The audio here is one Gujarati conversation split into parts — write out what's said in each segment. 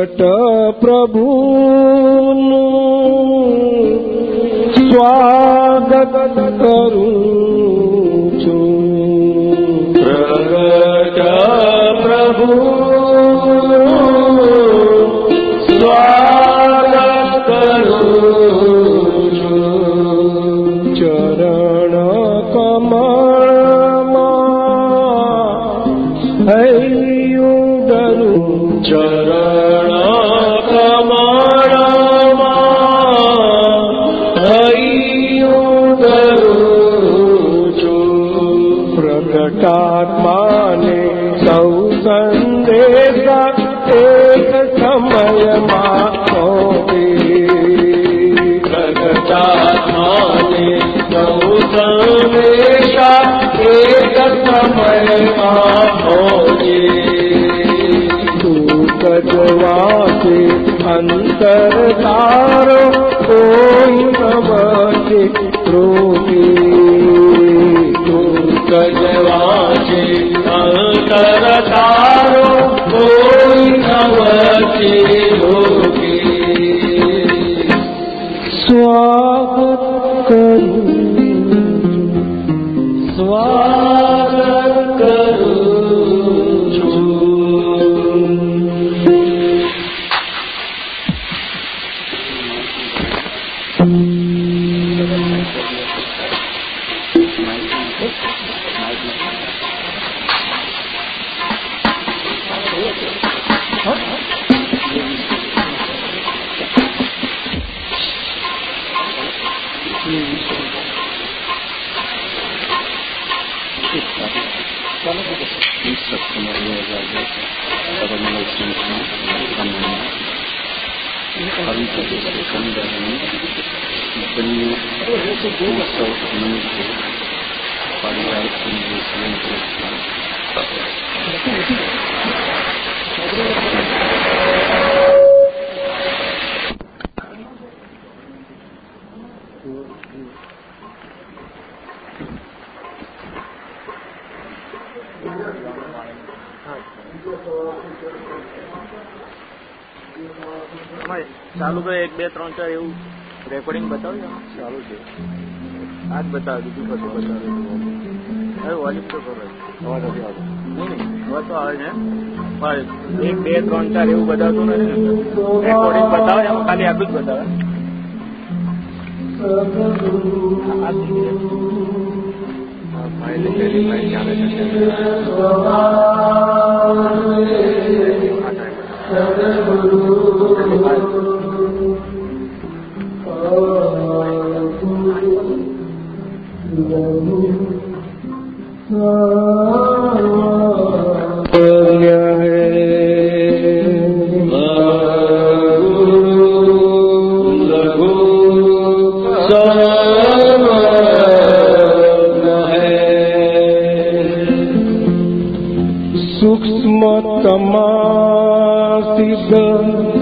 પ્રગટ પ્રભુનું સ્વાગત કરું છું. પ્રગટ પ્રભુ કજવાથી અંતર તારો કોઈ નવકે રોગી કજવાથી અંતર તારો કોઈ નવકે રોગી ત્રણ ચાર એવું બતાવતું નથી રેકોર્ડિંગ બતાવે એમાં ખાલી આટલું જ બતાવે ફાઇલ પેલી ફાઇલ ચાલે છે સૂક્ષ્મતમા સિદ્ધ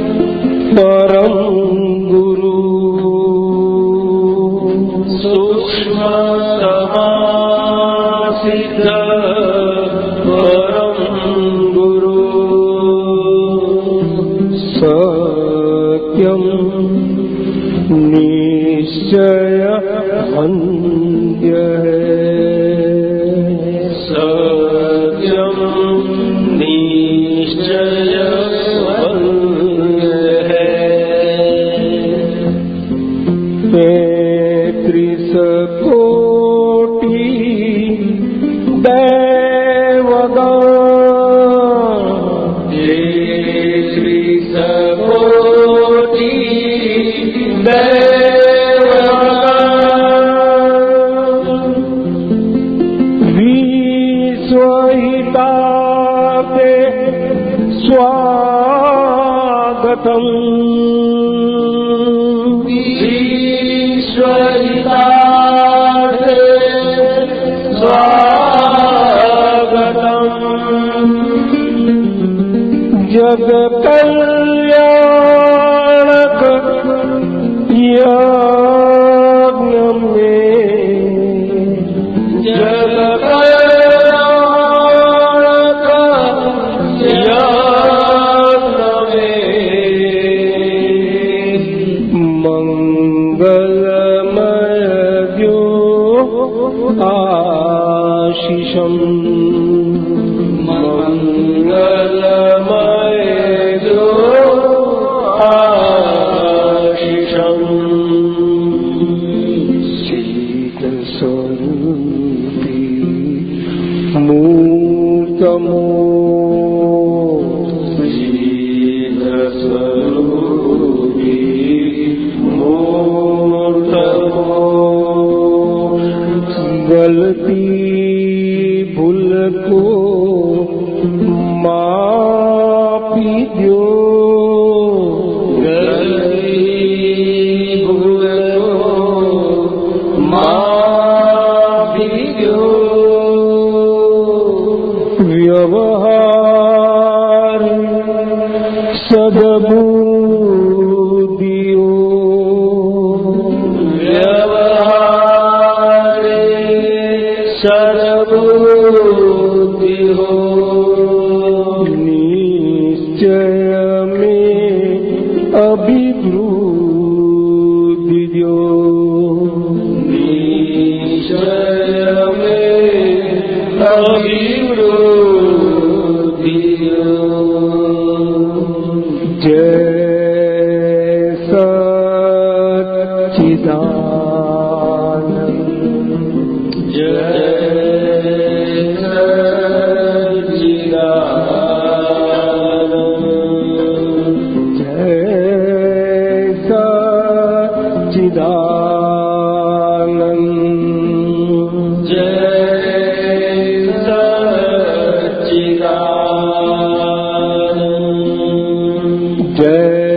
day.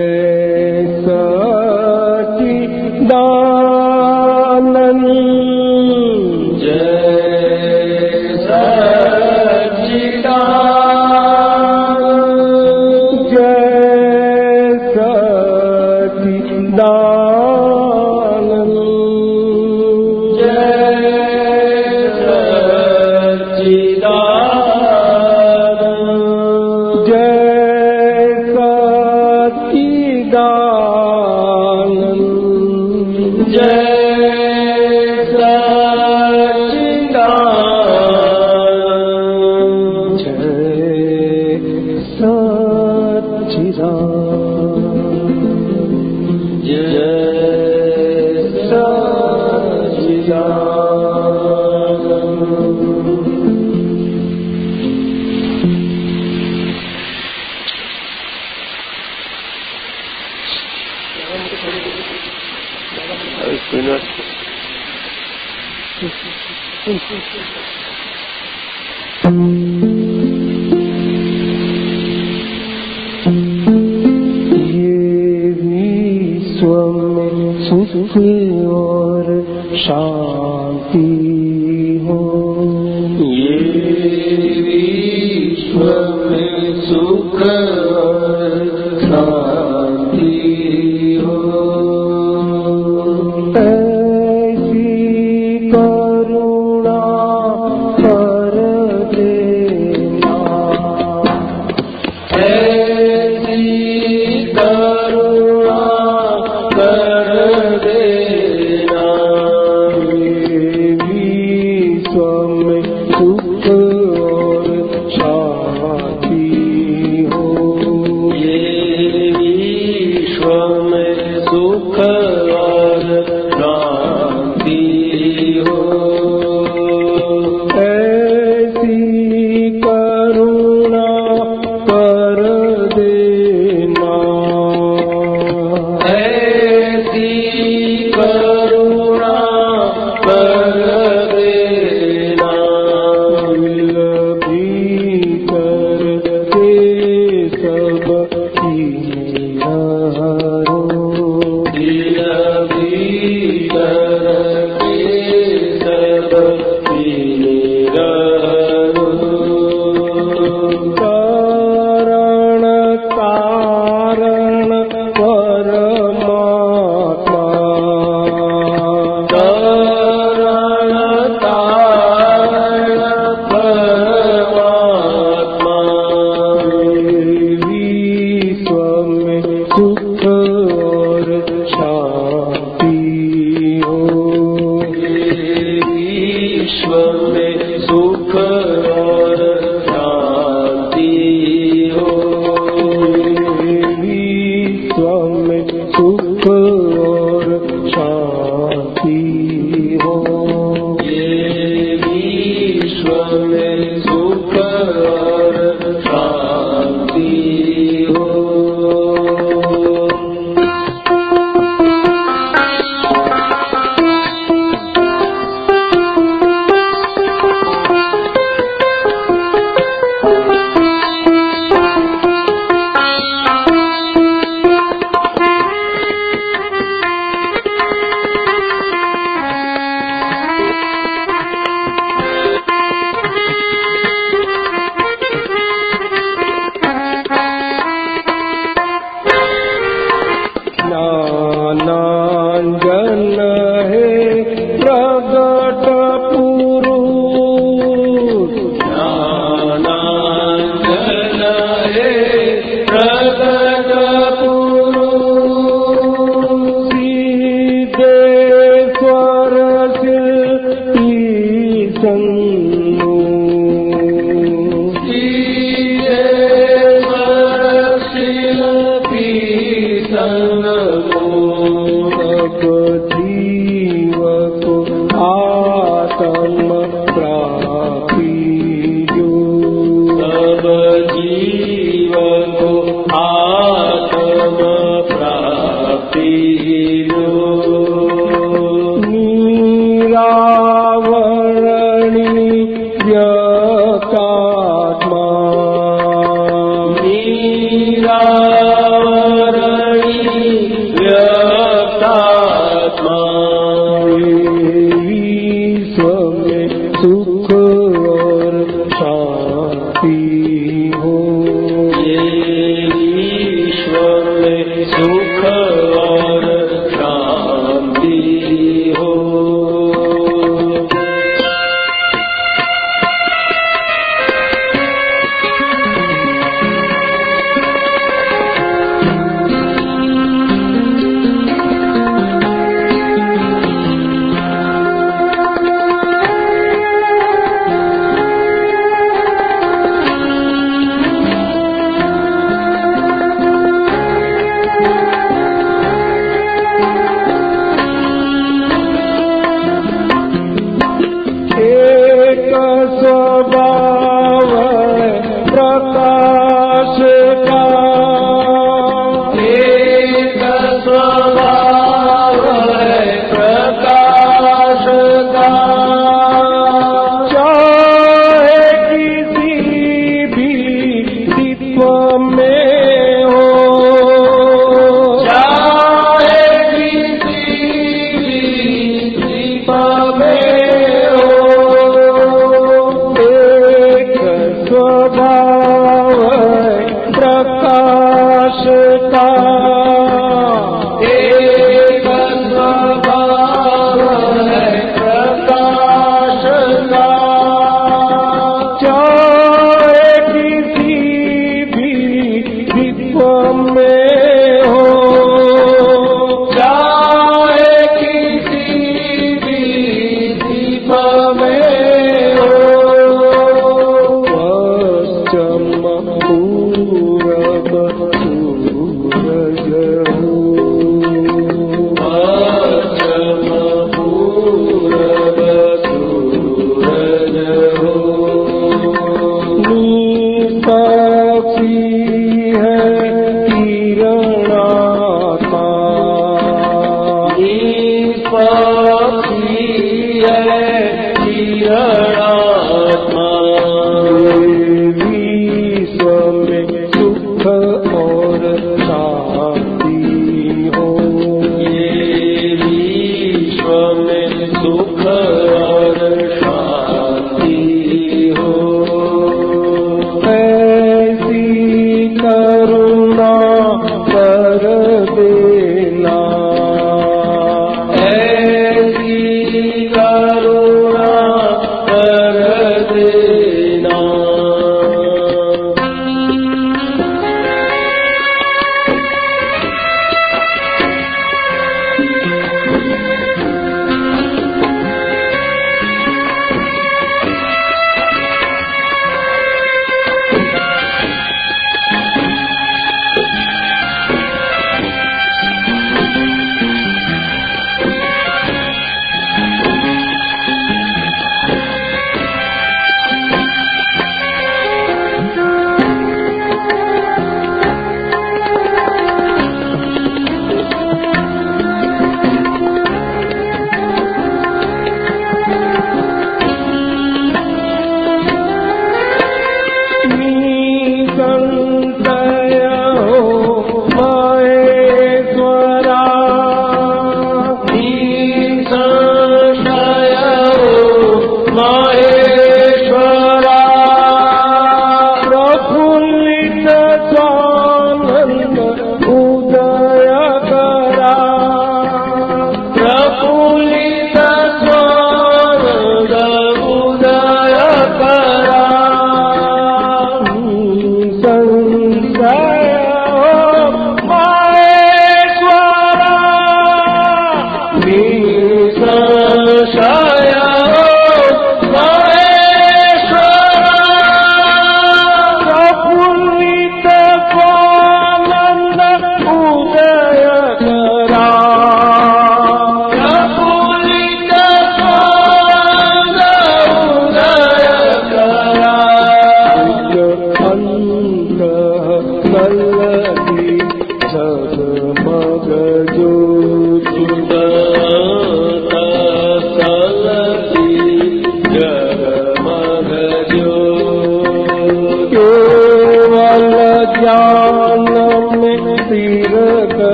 का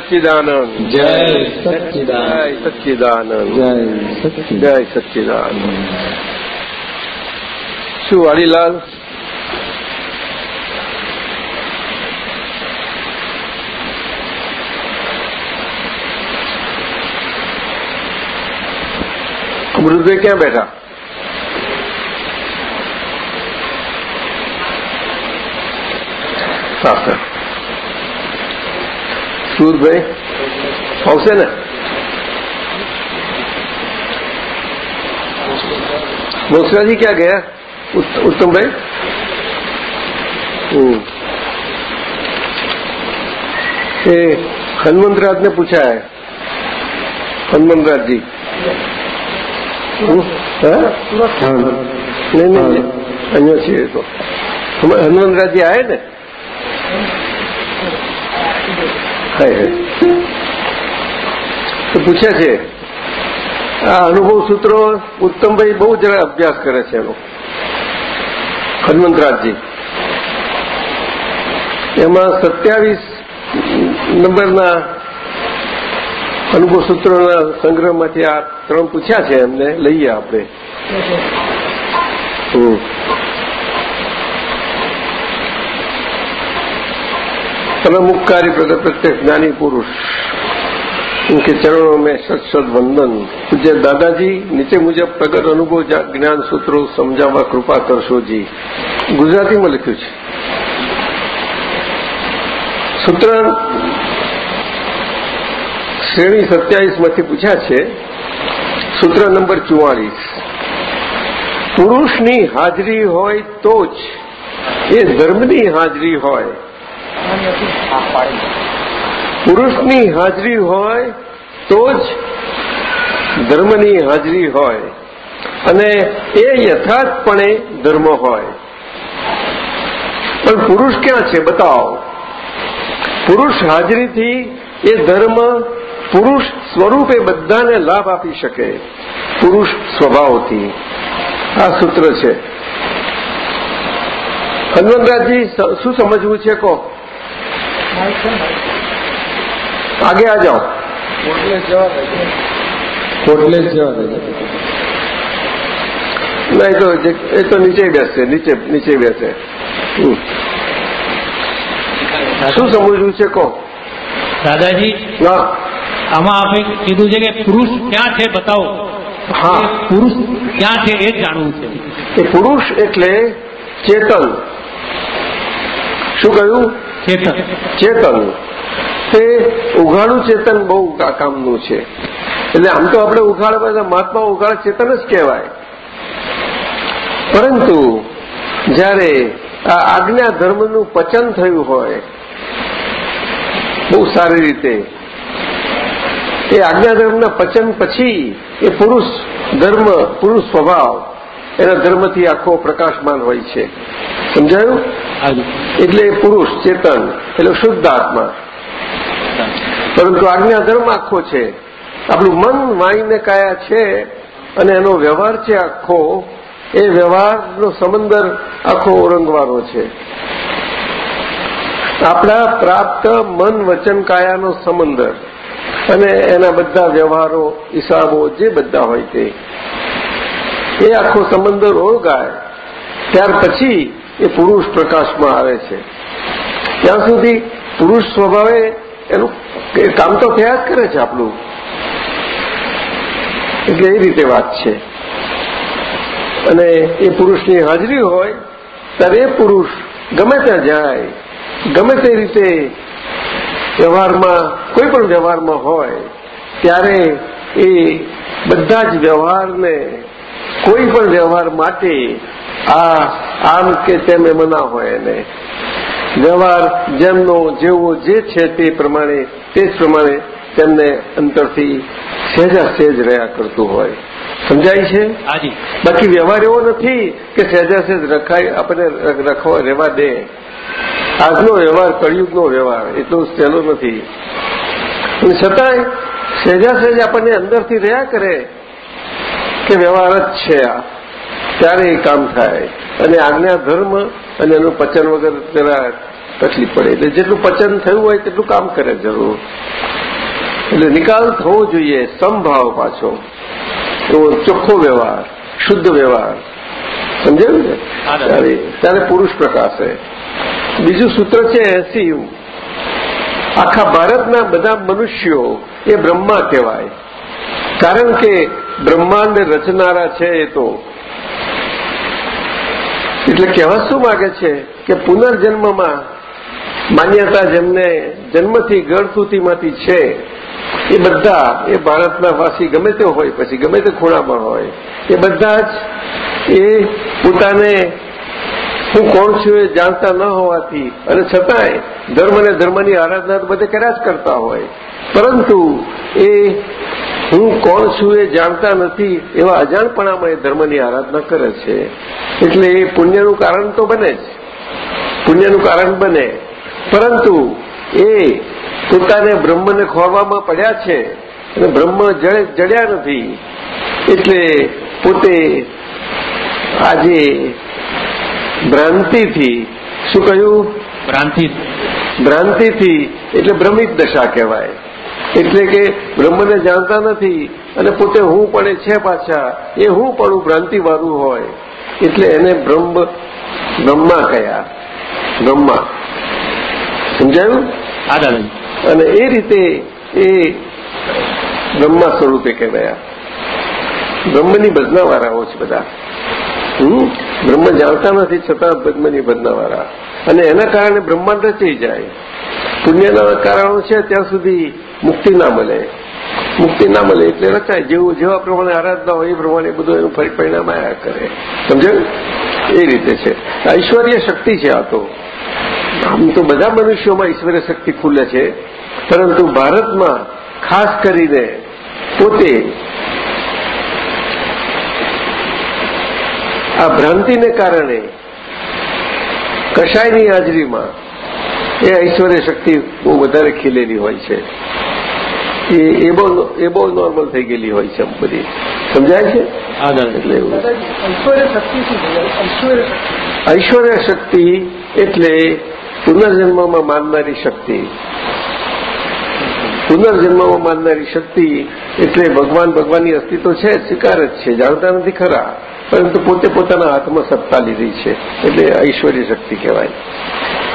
સચ્ચિદાનંદ જય સચ્ચિદાનંદ જય સચ્ચિદાનંદ જય સચ્ચિદાનંદ શું વાડીલાલ અમૃતભાઈ ક્યાં બેઠા હા સર સુરભાઈ આવશે ને મોક્ષરાજી ક્યાં ગયા ઉત્ત- ઉત્તમભાઈ હમ. એ હનુમંતરાજને પૂછાય હનુમંતરાજજી હમ? હા? નહીં નહીં અહીંયા છીએ એ તો હમ- હનુમંતરાજજી આવે ને હાય હાય. તો પૂછ્યા છે આ અનુભવ સૂત્રો ઉત્તમભાઈ બહુ જરા અભ્યાસ કરે છે એનો. હનુમંતરાજજી. એમાં સત્યાવીસ નંબરના અનુભવ સૂત્રોના સંગ્રહમાંથી આ ત્રણ પૂછ્યા છે એમને લઈએ આપણે. હમ. તનમુખકારી પ્રગટ પ્રત્યક્ષ જ્ઞાની પુરુષ उनके चरणों में सत सत वंदन पूज्य दादाजी નીચે મુજબ પ્રગટ અનુભવ જા- જ્ઞાન સૂત્રો સમજાવવા કૃપા કરશોજી ગુજરાતીમાં લખ્યું છે સૂત્ર શ્રેણી સત્યાવીસ માંથી પૂછ્યા છે સૂત્ર નંબર ચુવાળીસ પુરુષની હાજરી હોય તો જ એ ધર્મની હાજરી હોય પુરુષની હાજરી હોય તો જ ધર્મની હાજરી હોય. અને એ યથાર્થપણે ધર્મ હોય. પણ પુરુષ ક્યાં છે બતાવો? પુરુષ હાજરીથી એ ધર્મ પુરુષ સ્વરૂપે બધાને લાભ આપી શકે. પુરુષ સ્વભાવથી. આ સૂત્ર છે. હનુમંતરાજી શું સમજવું છે કહો? આગે આ જાઓ કોટલે જવા ના એ તો એ તો નીચે બેસશે નીચે નીચે બેસે શું સમજવું છે કહો? દાદાજી ના। આમાં આપે કીધું છે કે પુરુષ ક્યાં છે બતાવો. હા। પુરુષ ક્યાં છે એ જાણવું છે. એ પુરુષ એટલે ચેતન. શું કહ્યું? ચેતન. ચેતન. તે ઉઘાડું ચેતન બહુ કામનું છે. એટલે આમ તો આપણે ઉઘાડ મહાત્મા ઉઘાડ ચેતન જ કહેવાય. પરંતુ જ્યારે આ આજ્ઞા ધર્મનું પચન થયું હોય, બહુ સારી રીતે, એ આજ્ઞા ધર્મના પચન પછી એ પુરુષ ધર્મ, પુરુષ સ્વભાવ એના ધર્મથી આખો પ્રકાશમાન હોય છે. સમજાયું? એટલે પુરુષ, ચેતન, એટલે શુદ્ધ આત્મા. પરંતુ આજ્ઞા ધર્મ આખો છે. આપણું મન વાણીને કાયા છે અને એનો વ્યવહાર છે આખો. એ વ્યવહારનો સમંદર આખો ઓરંગવાનો છે. આપણા પ્રાપ્ત મન, વચન કાયાનો સમંદર અને એના બધા વ્યવહારો, હિસાબો જે બધા હોય તે. એ આખો સમંદર ઓળગાય ત્યાર પછી એ પુરુષ પ્રકાશમાં આવે છે. ત્યાં સુધી પુરુષ સ્વભાવે એનું કામ તો થયા કરે છે આપણું. એટલે એ રીતે વાત છે. અને એ પુરુષની હાજરી હોય, ત્યારે એ પુરુષ ગમે ત્યાં જાય, ગમે તે રીતે વ્યવહારમાં, કોઈ પણ વ્યવહારમાં હોય, ત્યારે એ બધા જ વ્યવહારને કોઈ પણ વ્યવહાર માટે આ આમ કે તેમ એમ ના હોય એને. વ્યવહાર જેમનો જેવો જે છે તે પ્રમાણે તે જ પ્રમાણે તેમને અંતરથી સહેજા સહેજ રહ્યા કરતું હોય. સમજાય છે? બાકી વ્યવહાર એવો નથી કે સહેજા સહેજ રખાય આપણે રખવા રહેવા દે. આજનો વ્યવહાર કળિયુગનો વ્યવહાર એટલો સહેલો નથી. અને છતાંય સહેજા સહેજ આપણને અંદરથી રહ્યા કરે. કે વ્યવહાર જ છે આ. ત્યારે એ કામ થાય. અને આજ્ઞા ધર્મ અને એનું પચન વગર જરા તકલીફ પડે. એટલે જેટલું પચન થયું હોય તેટલું કામ કરે જરૂર. એટલે નિકાલ થવો જોઈએ સમભાવ પાછો. એવો ચોખ્ખો વ્યવહાર શુદ્ધ વ્યવહાર. સમજાયું ને? ત્યારે ત્યારે પુરુષ પ્રકાશે. બીજું સૂત્ર છે એસી આખા ભારતના બધા મનુષ્યો એ બ્રહ્મા કહેવાય. કારણ કે બ્રહ્માંડ રચનારા છે એ તો. એટલે કહેવા શું માગે છે કે પુનર્જન્મમાં માન્યતા જેમને જન્મથી ગળથુતીમાંથી છે, એ બધા, એ ભારતના વાસી ગમે તે હોય, પછી ગમે તે ખૂણામાં હોય, એ બધા જ એ પોતાને હું કોણ છું એ જાણતા ન હોવાથી, અને છતાંય ધર્મ અને ધર્મની આરાધના બધે કર્યા જ કરતા હોય. પરંતુ એ હું કોણ છું એ જાણતા નથી એવા અજાણપણામાં એ ધર્મની આરાધના કરે છે. એટલે એ પુણ્યનું કારણ તો બને જ. પુણ્યનું કારણ બને. પરંતુ એ પોતાને બ્રહ્મને ખોરવામાં પડ્યા છે અને બ્રહ્મ જડે જડ્યા નથી. એટલે પોતે આજે ભ્રાંતિથી શું કહ્યું? ભ્રાંતિ. ભ્રાંતિથી એટલે ભ્રમિત દશા કહેવાય. એટલે કે બ્રહ્મને જાણતા નથી અને પોતે હું પણ છે પાછા. એ હું પણ ભ્રાંતિવાળું હોય. એટલે એને બ્રહ્મ બ્રહ્મા કયા? બ્રહ્મા. સમજાયું? અને એ રીતે એ બ્રહ્મા સ્વરૂપે કહેવાયા. બ્રહ્મની ભજનાવાળાઓ છે બધા. હમ? બ્રહ્મ જાણતા નથી છતાં બ્રહ્મની ભજનાવાળા. અને એના કારણે બ્રહ્માંડ રચાઈ જાય. પુણ્યના કારણો છે ત્યાં સુધી મુક્તિ ના મળે. મુક્તિ ના મળે એટલે રચાય જેવું જેવા પ્રમાણે આરાધના હોય એ પ્રમાણે બધું એનું ફરી પરિણામ આયા કરે. સમજાયું? એ રીતે છે. ઐશ્વર્ય શક્તિ છે આ તો. આમ તો બધા મનુષ્યોમાં ઈશ્વર્ય શક્તિ ખુલે છે. પરંતુ ભારતમાં ખાસ કરીને પોતે આ ભ્રાંતિને કારણે કશાયની હાજરીમાં એ ઐશ્વર્ય શક્તિ બહુ વધારે ખીલેલી હોય છે. એ એ બહુ એ બહુ નોર્મલ થઈ ગયેલી હોય છે બધી. સમજાય છે? એટલે એવું. શક્તિ ઐશ્વર્ય શક્તિ. ઐશ્વર્ય શક્તિ એટલે પુનર્જન્મમાં માનનારી શક્તિ. પુનર્જન્મમાં માનનારી શક્તિ એટલે ભગવાન ભગવાનની અસ્તિત્વ છે સ્વીકાર જ છે, જાણતા નથી ખરા. પરંતુ પોતે પોતાના હાથમાં સત્તા લીધી છે, એટલે ઐશ્વર્ય શક્તિ કહેવાય.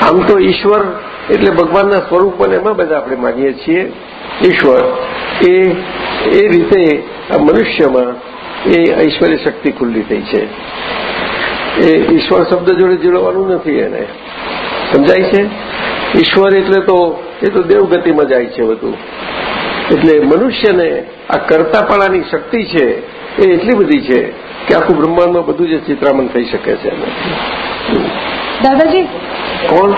આમ તો ઈશ્વર એટલે ભગવાનના સ્વરૂપ પણ એમાં બધા આપણે માનીએ છીએ. ઈશ્વર એ એ રીતે આ મનુષ્યમાં એ ઐશ્વર્ય શક્તિ ખુલ્લી થઈ છે. એ ઈશ્વર શબ્દ જોડે જોડવાનું નથી એને. સમજાય છે? ઈશ્વર એટલે તો એ તો દેવગતિમાં જાય છે બધું. એટલે મનુષ્યને આ કરતાપણાની શક્તિ છે એ એટલી બધી છે કે આખું બ્રહ્માંડમાં બધું જ ચિત્રામણ થઈ શકે છે દાદાજી? કોણ?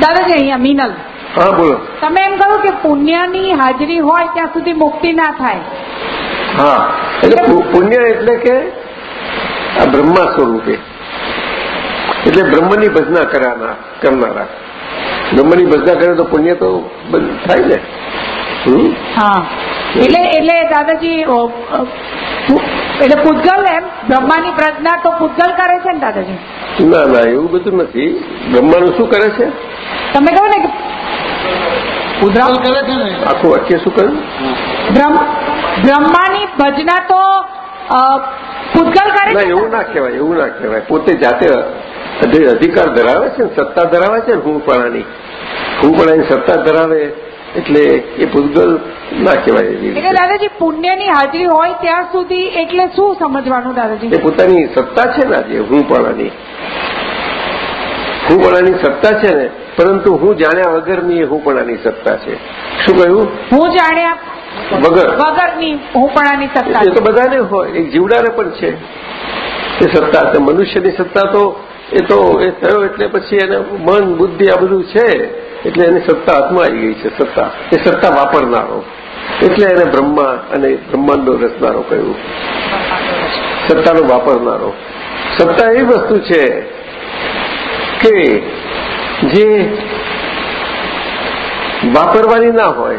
દાદાજી અહીંયા મિનલ. હા બોલો. તમે એમ કહો કે પુણ્યની હાજરી હોય ત્યાં સુધી મુક્તિ ના થાય. હા એટલે પુણ્ય એટલે કે આ બ્રહ્મા સ્વરૂપે. એટલે બ્રહ્મની ભજના કરનારા. બ્રહ્મની ભજના કરે તો પુણ્ય તો થાય ને. એટલે એટલે દાદાજી એટલે પૂતગલ એમ? બ્રહ્માની પ્રજ્ઞા તો પૂતગલ કરે છે ને દાદાજી? ના ના એવું બધું નથી. બ્રહ્માનું શું કરે છે? તમે કહો ને કે ઉદ્રાલ કરે છે ને. આખું વાક્ય શું કહ્યું? બ્રહ્મ બ્રહ્માની ભજના તો પૂતગલ કરે એવું ના કહેવાય એવું ના કહેવાય. પોતે જાતે અધિકાર ધરાવે છે ને? સત્તા ધરાવે છે ને હુંપણાની હુંપણાની સત્તા ધરાવે એટલે એ ભૂતગલ ના કહેવાય એટલે દાદાજી પુણ્યની હાજરી હોય ત્યાં સુધી એટલે શું સમજવાનું દાદાજી? એ પોતાની સત્તા છે ને આજે હુંપણાની હુંપણાની સત્તા છે ને પરંતુ હું જાણ્યા વગરની એ હુંપણાની સત્તા છે. શું કહ્યું? હું જાણ્યા વગર. વગરની હુંપણાની સત્તા એ તો બધાને હોય એક જીવડાને પણ છે. એ સત્તા મનુષ્યની સત્તા તો એ તો એ થયો એટલે પછી એને મન, બુદ્ધિ આ બધું છે, એટલે એની સત્તા હાથમાં આવી ગઈ છે, સત્તા. એ સત્તા વાપરનારો. એટલે એને બ્રહ્મા અને બ્રહ્માંડો રચનારો કહ્યું. સત્તાનો વાપરનારો. સત્તા એવી વસ્તુ છે કે જે વાપરવાની ના હોય,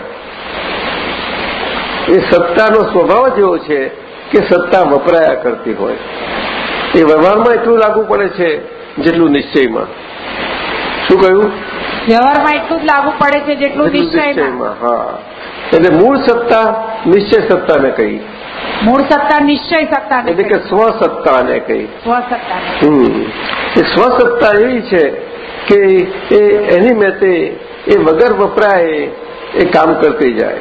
એ સત્તાનો સ્વભાવ જ એવો છે કે સત્તા વપરાયા કરતી હોય. એ વ્યવહારમાં એટલું લાગુ પડે છે જેટલું નિશ્ચયમાં. શું કહ્યું? વ્યવહારમાં એટલું જ લાગુ પડે છે જેટલું નિશ્ચયમાં હા. એટલે મૂળ સત્તા નિશ્ચય સત્તાને કહી. મૂળ સત્તા નિશ્ચય સત્તા એટલે કે સ્વસત્તાને કહી. સ્વસત્તા હમ. એ સ્વસત્તા એવી છે કે એ એની મેતે એ વગર વપરાય એ કામ કરતી જાય.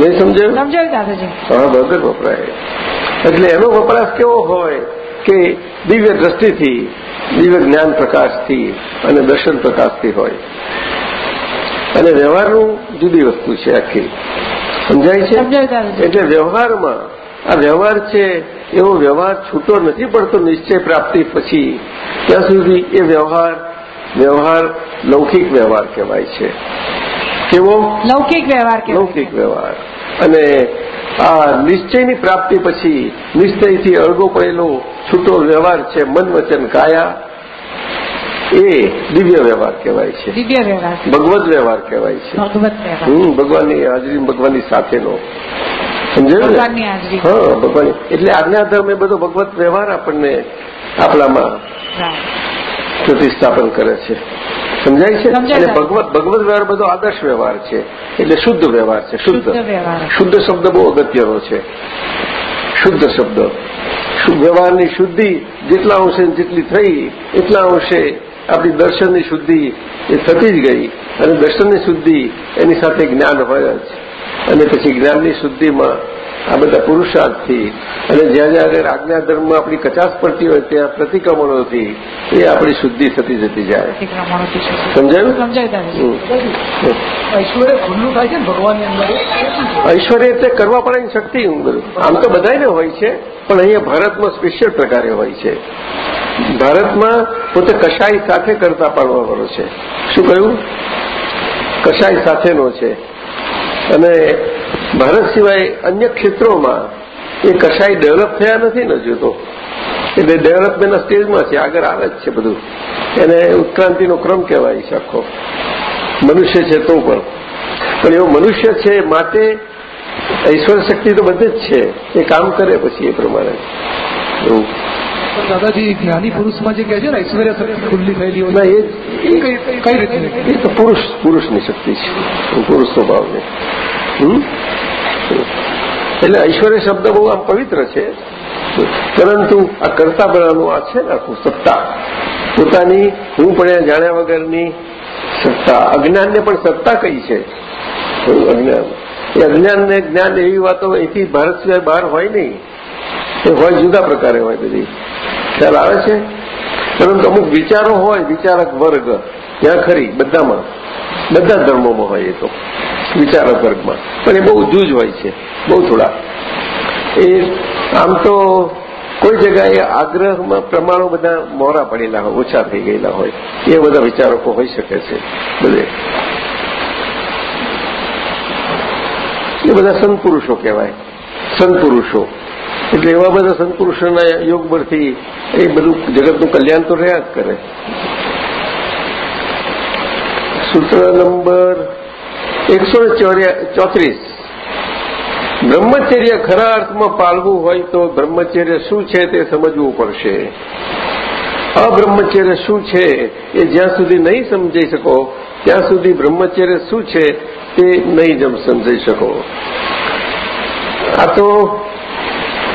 નહીં સમજાયું? સમજાયું દાદાજી. હા વગર વપરાય. એટલે એનો વપરાશ કેવો હોય? કે દિવ્ય દ્રષ્ટિથી દિવ્ય જ્ઞાન પ્રકાશથી અને દર્શન પ્રકાશથી હોય. અને વ્યવહારનું જુદી વસ્તુ છે આખી. સમજાય છે? એટલે વ્યવહારમાં આ વ્યવહાર છે એવો વ્યવહાર છૂટો નથી પડતો નિશ્ચય પ્રાપ્તિ પછી. ત્યાં સુધી એ વ્યવહાર વ્યવહાર લૌકિક વ્યવહાર કહેવાય છે. કેવો? લૌકિક વ્યવહાર લૌકિક વ્યવહાર. અને આ નિશ્ચયની પ્રાપ્તિ પછી નિશ્ચયથી અળગો પડેલો છૂટો વ્યવહાર છે મન વચન કાયા. એ દિવ્ય વ્યવહાર કહેવાય છે. દિવ્ય વ્યવહાર. ભગવત વ્યવહાર કહેવાય છે. હમ ભગવાનની હાજરી ભગવાનની સાથેનો. સમજાયું ને? હા ભગવાન એટલે આજ્ઞાધર્મ એ બધો ભગવત વ્યવહાર આપણને આપણામાં પ્રતિષ્ઠાપન કરે છે. સમજાય છે? અને ભગવત ભગવત વ્યવહાર બધો આદર્શ વ્યવહાર છે. એટલે શુદ્ધ વ્યવહાર છે શુદ્ધ. શુદ્ધ શબ્દ બહુ અગત્યનો છે. શુદ્ધ શબ્દ. વ્યવહારની શુદ્ધિ જેટલા અંશે જેટલી થઈ એટલા અંશે આપણી દર્શનની શુદ્ધિ એ થતી જ ગઈ. અને દર્શનની શુદ્ધિ એની સાથે જ્ઞાન હોય જ. અને પછી જ્ઞાનની શુદ્ધિમાં આ બધા પુરુષાર્થથી અને જ્યાં જ્યાં આગળ આજ્ઞાધર્મમાં આપણી કચાશ પડતી હોય ત્યાં પ્રતિક્રમણોથી એ આપણી શુદ્ધિ થતી જતી જાય. સમજાયું. ઐશ્વર્ય ખુલ્લું થાય છે ભગવાનની અંદર? ઐશ્વર્ય એટલે કરવા પડવાની શક્તિ હું બધું આમ તો બધાને હોય છે પણ અહીંયા ભારતમાં સ્પેશિયલ પ્રકારે હોય છે. ભારતમાં પોતે કશાય સાથે કરતા પાડવાનો છે. શું કહ્યું? કશાય સાથેનો છે. અને ભારત સિવાય અન્ય ક્ષેત્રોમાં એ કશાય ડેવલપ થયા નથી ને હજુ તો. એટલે ડેવલપમેન્ટના સ્ટેજમાં છે આગળ આવે જ છે બધું. એને ઉત્ક્રાંતિનો ક્રમ કહેવાય છે આખો. મનુષ્ય છે તો પણ. પણ એવો મનુષ્ય છે માટે ઈશ્વર શક્તિ તો બધે જ છે. એ કામ કરે પછી એ પ્રમાણે. એવું. પણ દાદાજી જ્ઞાની પુરુષમાં જે કહે છે ને ઐશ્વર્ય શક્તિ ખુલ્લી થયેલી હોય ના એ કઈ રીતે એ તો પુરુષ પુરુષની શક્તિ છે. પુરુષનો ભાવ નહીં એટલે ઐશ્વર્ય શબ્દ બહુ આમ પવિત્ર છે. પરંતુ આ કરતા બનાવવાનું આ છે ને આખું સત્તા. પોતાની હું પણ જાણ્યા વગરની સત્તા. અજ્ઞાનને પણ સત્તા કઈ છે. અજ્ઞાન એ અજ્ઞાનને જ્ઞાન એવી વાતો અહીંથી ભારત સિવાય બહાર હોય નહીં. એ હોય, જુદા પ્રકારે હોય બધી. ખ્યાલ આવે છે? પરંતુ અમુક વિચારો હોય, વિચારક વર્ગ, ત્યાં ખરી, બધામાં. બધા ધર્મોમાં હોય એ તો, વિચારક વર્ગમાં. પણ એ બહુ જૂજ હોય છે, બહુ થોડા. એ આમ તો કોઈ જગ્યાએ આગ્રહમાં પ્રમાણો બધા મોરા પડેલા હોય, ઓછા થઈ ગયેલા હોય. એ બધા વિચારકો હોઈ શકે છે, બધે. એ બધા સંત પુરુષો કહેવાય. સંત પુરુષો એટલે એવા બધા સંત યોગ પરથી એ બધું જગતનું કલ્યાણ તો રહ્યા જ કરે. સૂત્ર નંબર એકસો ચોત્રીસ. બ્રહ્મચર્ય ખરા અર્થમાં પાળવું હોય તો બ્રહ્મચર્ય શું છે તે સમજવું પડશે. અબ્રહ્મચર્ય શું છે એ જ્યાં સુધી નહીં સમજી શકો, ત્યાં સુધી બ્રહ્મચર્ય શું છે તે નહીં સમજી શકો. આ તો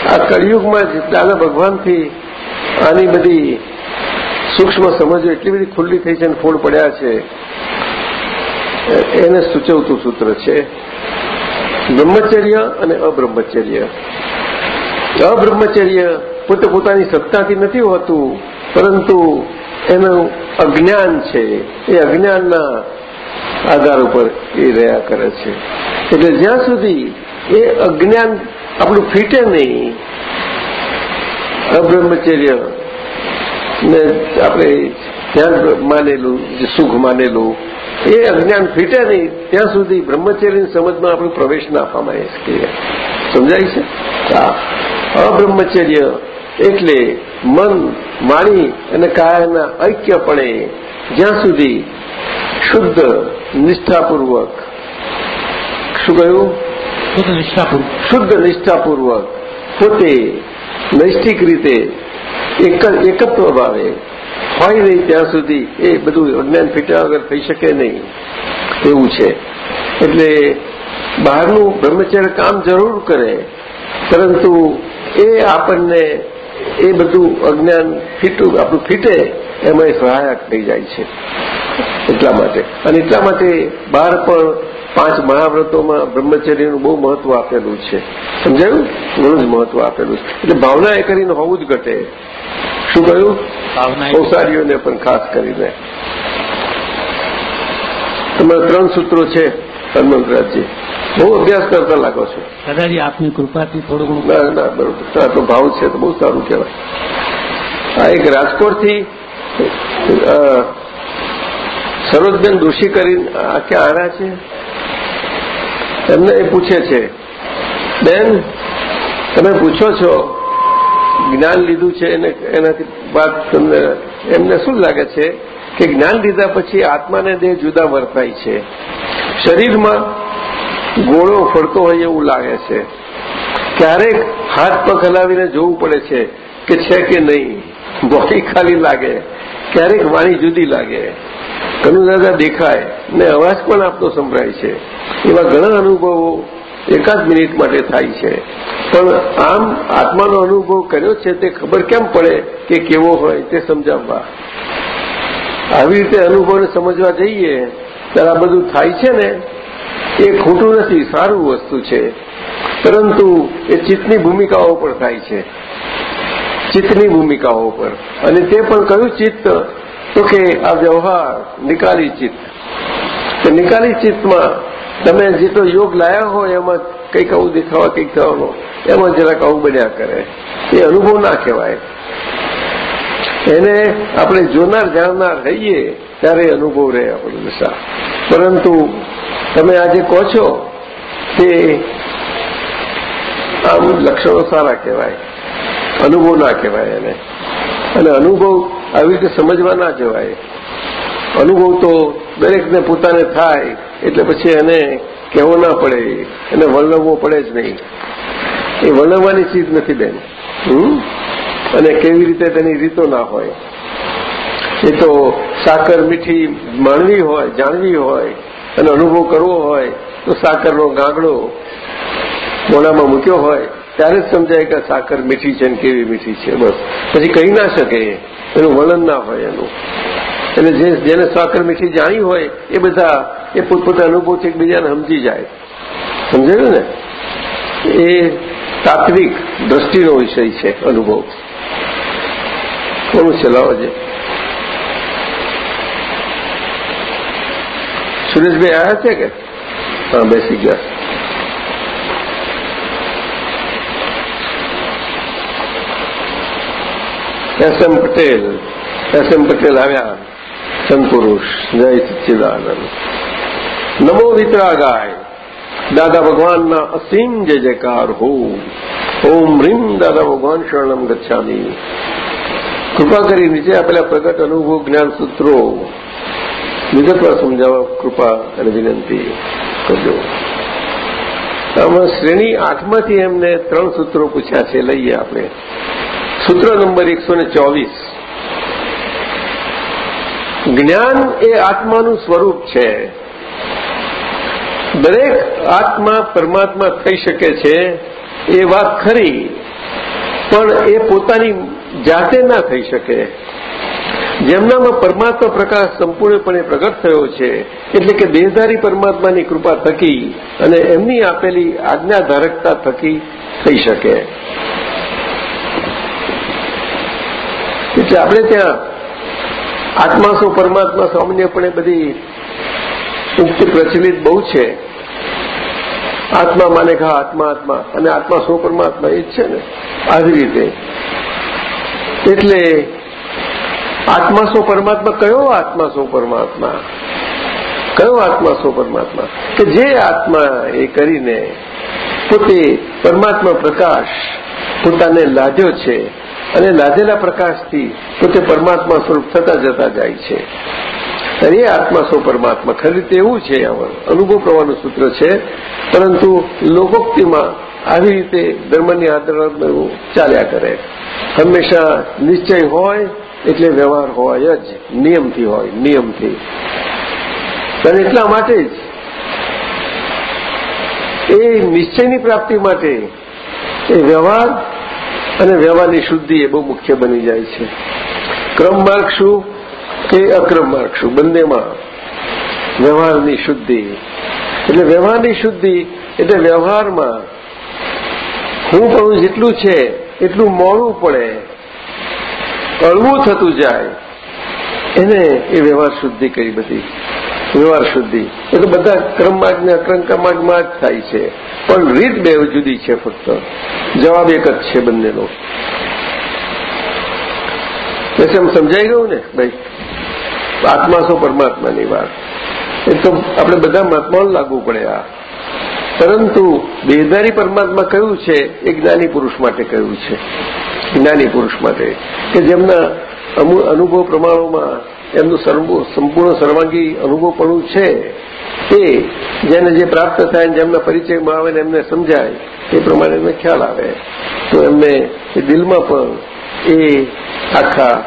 આ કળિયુગમાં દાદા ભગવાનથી આની બધી સૂક્ષ્મ સમજો એટલી બધી ખુલ્લી થઈ છે અને ફૂલ પડ્યા છે એને સૂચવતું સૂત્ર છે, બ્રહ્મચર્ય અને અબ્રહ્મચર્ય. અબ્રહ્મચર્ય પોતે પોતાની સત્તાથી નથી હોતું, પરંતુ એનું અજ્ઞાન છે. એ અજ્ઞાનના આધાર ઉપર એ રહ્યા કરે છે. એટલે જ્યાં સુધી એ અજ્ઞાન આપણું ફીટે નહીં. અબ્રહ્મચર્ય ને આપણે ધ્યાન માનેલું સુખ માનેલું, એ અજ્ઞાન ફીટે નહીં. ત્યાં સુધી બ્રહ્મચર્યની સમજમાં આપણે પ્રવેશ ના પામાય શકીએ. સમજાય છે? અબ્રહ્મચર્ય એટલે મન, વાણી અને કાયાના ઐક્યપણે જ્યાં સુધી શુદ્ધ, નિષ્ઠાપૂર્વક. શું કહ્યું? શુદ્ધ નિષ્ઠાપૂર્વક. પોતે નૈષ્ઠિક રીતે એક એકત્વ ભાવે. હોય નહીં ત્યાં સુધી એ બધું અજ્ઞાન ફીટ્યા વગર થઈ શકે નહીં. એવું છે. એટલે બહારનું બ્રહ્મચર્ય કામ જરૂર કરે. પરંતુ એ આપણને એ બધું અજ્ઞાન ફીટું, આપણું ફીટે, એમાં સહાયક થઈ જાય છે. એટલા માટે. અને એટલા માટે બહાર પણ પાંચ મહાવ્રતોમાં બ્રહ્મચર્યનું બહુ મહત્વ આપેલું છે. સમજાયું? ઘણું જ મહત્વ આપેલું છે. એટલે ભાવના એ કરીને હોવું જ ઘટે. શું કહ્યું? ભાવના પણ ખાસ કરીને. તમારા ત્રણ સૂત્રો છે હનુમંતરાજજી. બહુ અભ્યાસ કરતા લાગો છો. દાદાજી આપની કૃપાથી થોડું ઘણું ના ના બરોબર. આ તો ભાવ છે તો બહુ સારું કહેવાય. આ એક રાજકોટથી સરોજબેન દોશી કરીને આ ક્યાં આવ્યા છે? એમને એ પૂછે છે, બેન, તમે પૂછો છો, જ્ઞાન લીધું છે એને, એનાથી વાત તમને, એમને શું લાગે છે કે જ્ઞાન લીધા પછી આત્માને દેહ જુદા વર્તાય છે? શરીરમાં ગોળો ફરતો હોય એવું લાગે છે. ક્યારેક હાથ પગ હલાવીને જોવું પડે છે કે છે કે નહીં? બોડી ખાલી લાગે. ક્યારેક વાણી જુદી લાગે. ઘણું દાદા દેખાય ને અવાજ પણ આપતો સંભળાય છે. એવા ઘણા અનુભવો એકાદ મિનિટ માટે થાય છે. પણ આમ આત્માનો અનુભવ કર્યો છે તે ખબર કેમ પડે કે કેવો હોય તે સમજાવવા? આવી રીતે અનુભવને સમજવા જઈએ, ત્યારે આ બધું થાય છે ને, એ ખોટું નથી, સારું વસ્તુ છે. પરંતુ એ ચિત્તની ભૂમિકાઓ પણ થાય છે. ચિત્તની ભૂમિકાઓ પર. અને તે પણ કયું ચિત્ત? તો કે આ વ્યવહાર, નિકાલી ચિત્ત. તો નિકાલી ચિત્તમાં તમે જે તો યોગ લાયા હોય એમાં કંઈક આવું દેખાવા, કંઈક થવાનો, એમાં જરાક આવું બન્યા કરે. એ અનુભવ ના કહેવાય. એને આપણે જોનાર, જાણનાર રહીએ ત્યારે અનુભવ રહે આપણું દશા. પરંતુ તમે આજે કહો છો તે આમ લક્ષણો સારા કહેવાય. અનુભવ ના કહેવાય એને. અને અનુભવ આવી રીતે સમજવા ના કહેવાય. અનુભવ તો દરેકને પોતાને થાય, એટલે પછી એને કહેવો ના પડે. એને વર્ણવવો પડે જ નહીં. એ વર્ણવવાની ચીજ નથી બેન? અને કેવી રીતે તેની રીતો ના હોય. એ તો સાકર મીઠી માણવી હોય, જાણવી હોય અને અનુભવ કરવો હોય, તો સાકરનો ગાંગડો મોડામાં મૂક્યો હોય ત્યારે જ સમજાય કે સાકર મીઠી છે ને કેવી મીઠી છે, બસ. પછી કહી ના શકે. એનું વર્ણન ના હોય એનું. એટલે જે જેને સાકર મીઠી જાણી હોય, એ બધા, એ પોતપોતા અનુભવથી એકબીજાને સમજી જાય. સમજાયું ને? એ તાત્વિક દ્રષ્ટિનો વિષય છે, અનુભવ. કોનું ચલાવો લાવો છે? સુરેશભાઈ આવ્યા છે કે? હા, બેસી ગયા. S M Patel S M Patel આવ્યા. સંતપુરુષ, જય સચ્ચિદાનંદ. નમો વિતરાગાય. દાદા ભગવાનના અસીમ જય જયકાર હો. ઓમ રીમ દાદા ભગવાન શરણમ ગચ્છામી. કૃપા કરી નીચે આપેલા પ્રગટ અનુભવ જ્ઞાન સૂત્રો. વિગતવાર સમજાવવા કૃપા અને વિનંતી કરજો. આમાં શ્રેણી આઠમાંથી એમને ત્રણ સૂત્રો પૂછ્યા છે. લઈએ આપણે. સૂત્ર નંબર એકસો જ્ઞાન એ આત્માનું સ્વરૂપ છે. દરેક આત્મા પરમાત્મા થઈ શકે છે, એ વાત ખરી, પણ એ પોતાની જાતે ના થઈ શકે. જેમનામાં પરમાત્મા પ્રકાશ સંપૂર્ણપણે પ્રગટ થયો છે, એટલે કે દેહધારી પરમાત્માની કૃપા થકી અને એમની આપેલી આજ્ઞાધારકતા થકી થઈ શકે. એટલે આપણે ત્યાં આત્મા શું, પરમાત્મા સામાન્યપણે બધી ઉક્તિ પ્રચલિત બહુ છે. આત્મા માને ખા, આત્મા આત્મા. અને આત્મા શું, પરમાત્મા એ જ છે ને? આવી રીતે. એટલે આત્મા શું, પરમાત્મા કયો આત્મા શું, પરમાત્મા? કયો આત્મા શું, પરમાત્મા? કે જે આત્મા એ કરીને પોતે પરમાત્મા પ્રકાશ પોતાને લાદ્યો છે અને લાદેલા પ્રકાશથી પોતે પરમાત્મા સ્વરૂપ થતા જતા જાય છે. અને આત્મા સો પરમાત્મા. ખરી એવું છે અનુભવ કરવાનું સૂત્ર છે. પરંતુ લોકોક્તિમાં આવી રીતે ધર્મની આદરણ ચાલ્યા કરે. હંમેશા નિશ્ચય હોય એટલે વ્યવહાર હોય જ. નિયમથી હોય, નિયમથી. અને એટલા માટે જ એ નિશ્ચયની પ્રાપ્તિ માટે એ વ્યવહાર અને વ્યવહારની શુદ્ધિ એ બહુ મુખ્ય બની જાય છે. ક્રમ માર્ગ શું કે અક્રમ માર્ગ શું બંનેમાં વ્યવહારની શુદ્ધિ. એટલે વ્યવહારની શુદ્ધિ એટલે વ્યવહારમાં હું પણ જેટલું છે એટલું મોડું પડે. અળવું થતું જાય. એને એ વ્યવહાર શુદ્ધિ કરી બધી. વ્યવહાર શુદ્ધિ એ તો બધા ક્રમમાર્ગ ને અક્રમમાર્ગમાં જ થાય છે. પણ રીત બે જુદી છે ફક્ત. જવાબ એક જ છે બંનેનો. એમ સમજાઈ ગયું ને ભાઈ? આત્મા શું પરમાત્માની વાત? એ તો આપણે બધા મહાત્માઓને લાગુ પડે આ. પરંતુ બેદારી પરમાત્મા કયું છે? એ જ્ઞાની પુરુષ માટે કયું છે? જ્ઞાની પુરુષ માટે. કે જેમના અનુભવ પ્રમાણોમાં એમનું સંપૂર્ણ સર્વાંગી અનુભવપણું છે એ જેને જે પ્રાપ્ત થાય જેમના પરિચયમાં આવે ને એમને સમજાય, એ પ્રમાણે એમને ખ્યાલ આવે. તો એમને એ દિલમાં પણ એ આખા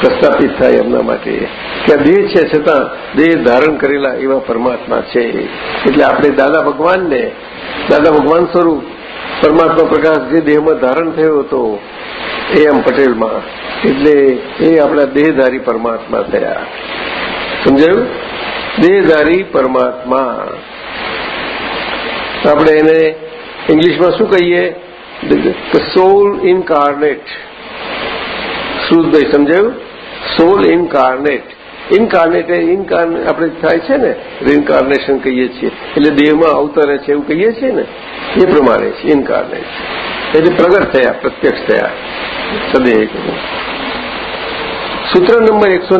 પ્રસ્થાપિત થાય એમના માટે. કે દેહ છે, છતાં દેહ ધારણ કરેલા એવા પરમાત્મા છે. એટલે આપણે દાદા ભગવાનને દાદા ભગવાન સ્વરૂપ પરમાત્મા પ્રકાશ જે દેહમાં ધારણ થયો હતો, એ એમ પટેલમાં. એટલે એ આપણા દેહધારી પરમાત્મા થયા. સમજાયું? દેહધારી પરમાત્મા. આપણે એને ઇંગ્લિશમાં શું કહીએ? સોલ ઇનકાર્નેટ શ્રુતભાઈ સમજાયું? સોલ ઇનકાર્નેટ ઇનકાર્નેટ ઇનકાર્ને આપણે થાય છે ને રિન્કાર્નેશન કહીએ છીએ. એટલે દેહમાં અવતરે છે એવું કહીએ છીએ ને, એ પ્રમાણે છે ઇનકાર્નેટ એટલે પ્રગટ થયા, પ્રત્યક્ષ થયા. સદેહ સૂત્ર નંબર એકસો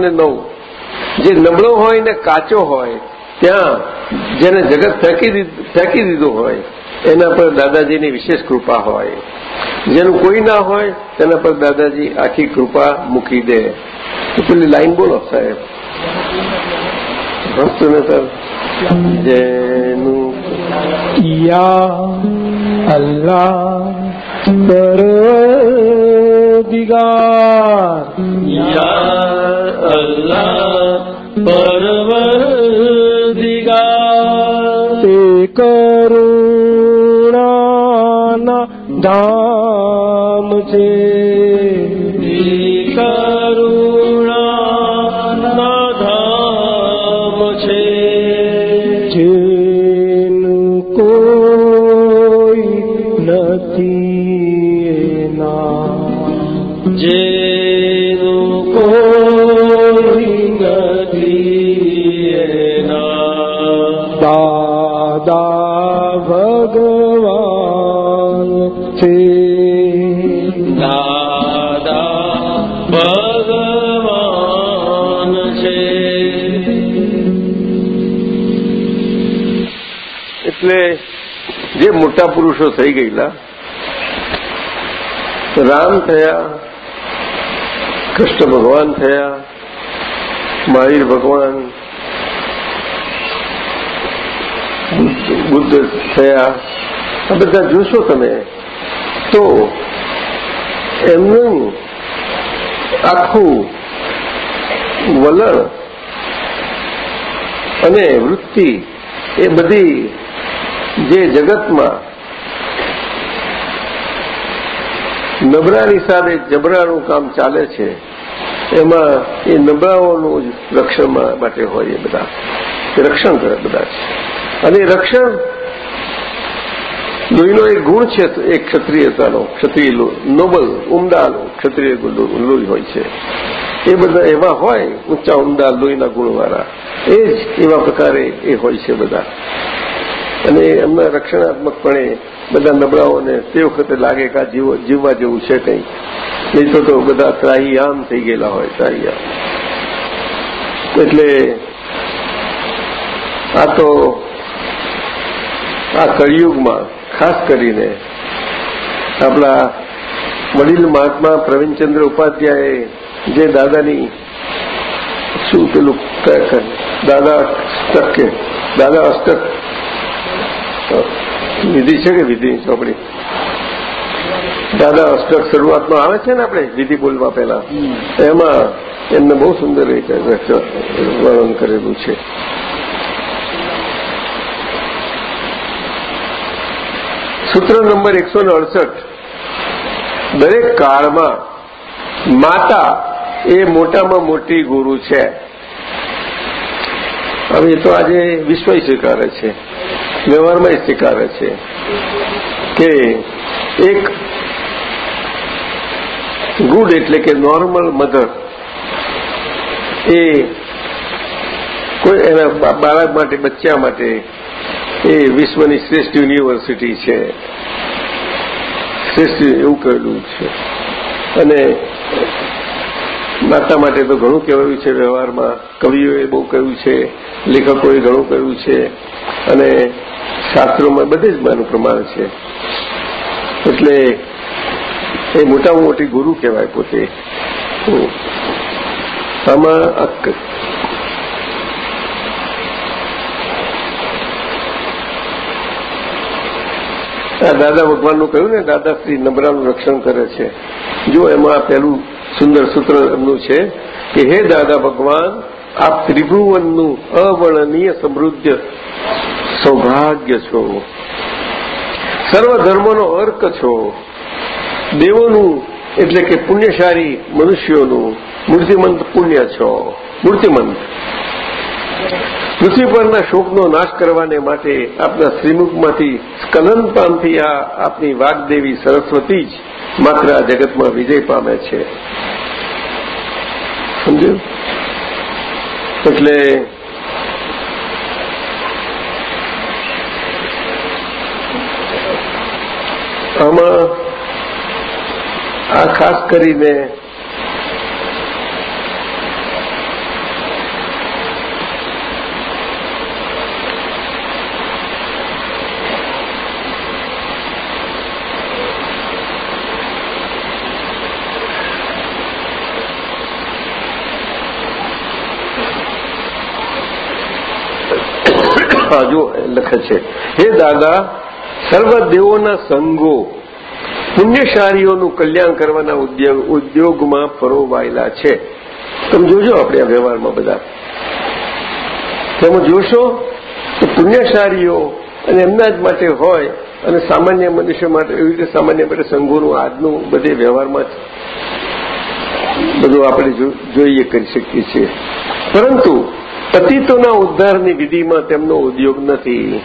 જે નબળો હોય ને કાચો હોય, ત્યાં જેને જગત ફેંકી દીધું હોય એના પર દાદાજીની વિશેષ કૃપા હોય. જેનું કોઈ ના હોય તેના પર દાદાજી આખી કૃપા મૂકી દે. પેલી લાઈન બોલો સાહેબ. હસતું ને સર જેનું યા અલ્લાહ પરદિગાર યા અલ્લાહ પરવરદિગાર. મોટા પુરુષો થઈ ગયેલા. રામ થયા, કૃષ્ણ ભગવાન થયા, મહાવીર ભગવાન, બુદ્ધ થયા, આ બધા જોશો તમે, તો એમનું આખું વલણ અને વૃત્તિ એ બધી જે જગતમાં નબળાની સાથે જબરાનું કામ ચાલે છે, એમાં એ નબળાઓનું જ રક્ષણ માટે હોય એ બધા. રક્ષણ કરે બધા છે. અને રક્ષણ લોહીનો એક ગુણ છે એક ક્ષત્રિયતાનો ક્ષત્રિય નોબલ ઉમદા ક્ષત્રિય લોહી હોય છે. એ બધા એવા હોય, ઊંચા ઉમદા લોહીના ગુણવાળા. એ જ એવા પ્રકારે એ હોય છે બધા. અને એમના રક્ષણાત્મકપણે બધા નબળાઓને તે વખતે લાગે કે આ જીવવા જેવું છે કંઈ. નહીં તો બધા આમ થઈ ગયેલા હોય, ત્રાહીયામ. એટલે આ તો આ કળિયુગમાં ખાસ કરીને આપણા વડીલ મહાત્મા પ્રવીણચંદ્ર ઉપાધ્યાયે જે દાદાની શું પેલું દાદા અષ્ટક કે દાદા અષ્ટક વિધિ છે કે વિધિ? ચોપડી દાદા અષ્ટક શરૂઆતમાં આવે છે ને આપણે વિધિ બોલવા પહેલા. એમાં એમને બહુ સુંદર રીતે વર્ણન કરેલું છે. સૂત્ર નંબર એકસો ને અડસઠ. દરેક કાળમાં માતા એ મોટામાં મોટી ગુરુ છે. હવે એ તો આજે વિશ્વ સ્વીકારે છે. વ્યવહારમાં સ્વીકારે છે કે એક ગુડ એટલે કે નોર્મલ મધર એ કોઈ એના બાળક માટે, બચ્ચા માટે એ વિશ્વની શ્રેષ્ઠ યુનિવર્સિટી છે. શ્રેષ્ઠ એવું કહેલું છે. અને માતા માટે તો ઘણું કહેવાયું છે વ્યવહારમાં. કવિઓએ બહુ કહ્યું છે, લેખકોએ ઘણું કહ્યું છે, અને શાસ્ત્રોમાં બધે જ માનું પ્રમાણ છે. એટલે એ મોટામાં મોટી ગુરુ કહેવાય પોતે. આમાં આ દાદા ભગવાનનું કહ્યું ને દાદા શ્રી નબરાનું રક્ષણ કરે છે. જો એમાં પહેલું સુંદર સૂત્ર એમનું છે કે, હે દાદા ભગવાન, આપ ત્રિભુવનનું અવર્ણનીય સમૃદ્ધ સૌભાગ્ય છો. સર્વ ધર્મોનો અર્ક છો. દેવોનું એટલે કે પુણ્યશાળી મનુષ્યોનું મૂર્તિમંત પુણ્ય છો. મૂર્તિમંત. પૃથ્વી પરના શોકનો નાશ કરવાને માટે આપના શ્રીમુખમાંથી સ્કલનપાનથી આ આપની વાગદેવી સરસ્વતી જ માત્ર આ જગતમાં વિજય પામે છે. સમજ્યું? એટલે આમાં આ ખાસ કરીને જો લખે છે. હે દાદા સર્વ સંઘો પુણ્યશાળીઓનું કલ્યાણ કરવાના ઉદ્યોગમાં પરોવાયેલા છે. તમે જોજો આપણે આ વ્યવહારમાં બધા. તેમાં જોશો કે પુણ્યશાળીઓ અને એમના જ માટે હોય અને સામાન્ય મનુષ્ય માટે, એવી રીતે સામાન્ય માટે સંઘોનું આજનું બધે વ્યવહારમાં બધું આપણે જોઈએ કરી શકીએ છીએ. પરંતુ પતિતોના ઉદ્ધારની વિધિમાં તેમનો ઉદ્યોગ નથી.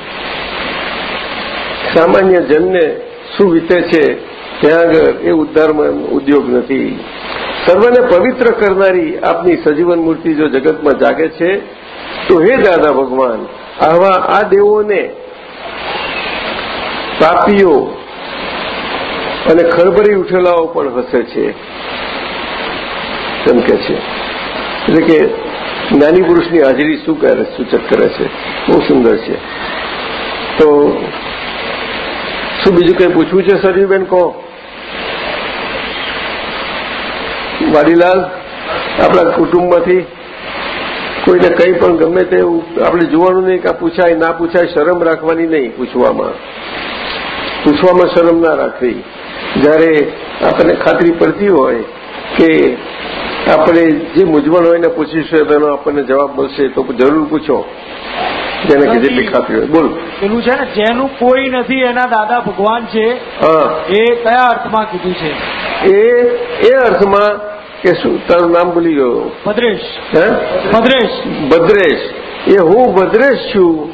સામાન્ય જનને શું વીતે છે? ત્યાં આગળ એ ઉદ્ધારમાં ઉદ્યોગ નથી. સર્વને પવિત્ર કરનારી આપની સજીવન મૂર્તિ જો જગતમાં જાગે છે, તો હે દાદા ભગવાન, આવા આ દેવોને પાપીઓ અને ખરભરી ઉઠેલાઓ પણ હસે છે. તેમ કે છે. એટલે કે જ્ઞાની પુરુષની હાજરી શું કરે સૂચક કરે છે બહુ સુંદર છે. તો શું બીજું કંઈ પૂછવું છે સરયુબેન કહો? વાડીલાલ, આપણા કુટુંબમાંથી કોઈને કંઈ પણ ગમે તે આપણે જોવાનું નહીં કે પૂછાય, ના પૂછાય, શરમ રાખવાની નહીં પૂછવામાં. પૂછવામાં શરમ ના રાખવી. જ્યારે આપણને ખાતરી પડતી હોય કે આપણે જે મૂંઝવણ હોય ને પૂછીશું તેનો આપણને જવાબ મળશે તો જરૂર પૂછો. જેને કે જેટલી હોય. બોલ. પેલું છે ને જેનું કોઈ નથી એના દાદા ભગવાન છે એ કયા અર્થમાં કીધું છે? એ એ અર્થમાં કે શું તારું નામ ભૂલી ગયો. ભદ્રેશ. હે? ભદ્રેશ. ભદ્રેશ. એ હું ભદ્રેશ છું.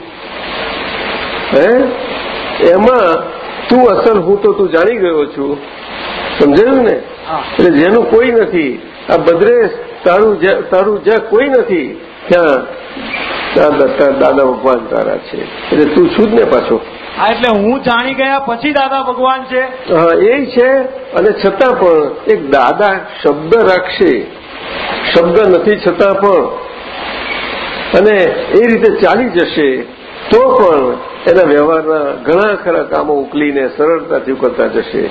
હે? એમાં તું અસલ હું તો તું જાણી ગયો છું. સમજાયું ને? એટલે જેનું કોઈ નથી આ બદ્રેશ તારું તારું જ્યાં કોઈ નથી ત્યાં દાદા દાદા ભગવાન તારા છે. એટલે તું છું જ ને પાછો? હા એટલે હું જાણી ગયા પછી દાદા ભગવાન છે. હા એ છે અને છતાં પણ એક દાદા શબ્દ રાખશે. શબ્દ નથી છતાં પણ. અને એ રીતે ચાલી જશે તો પણ એના વ્યવહારના ઘણા ખરા કામો ઉકલીને સરળતાથી કરતા જશે.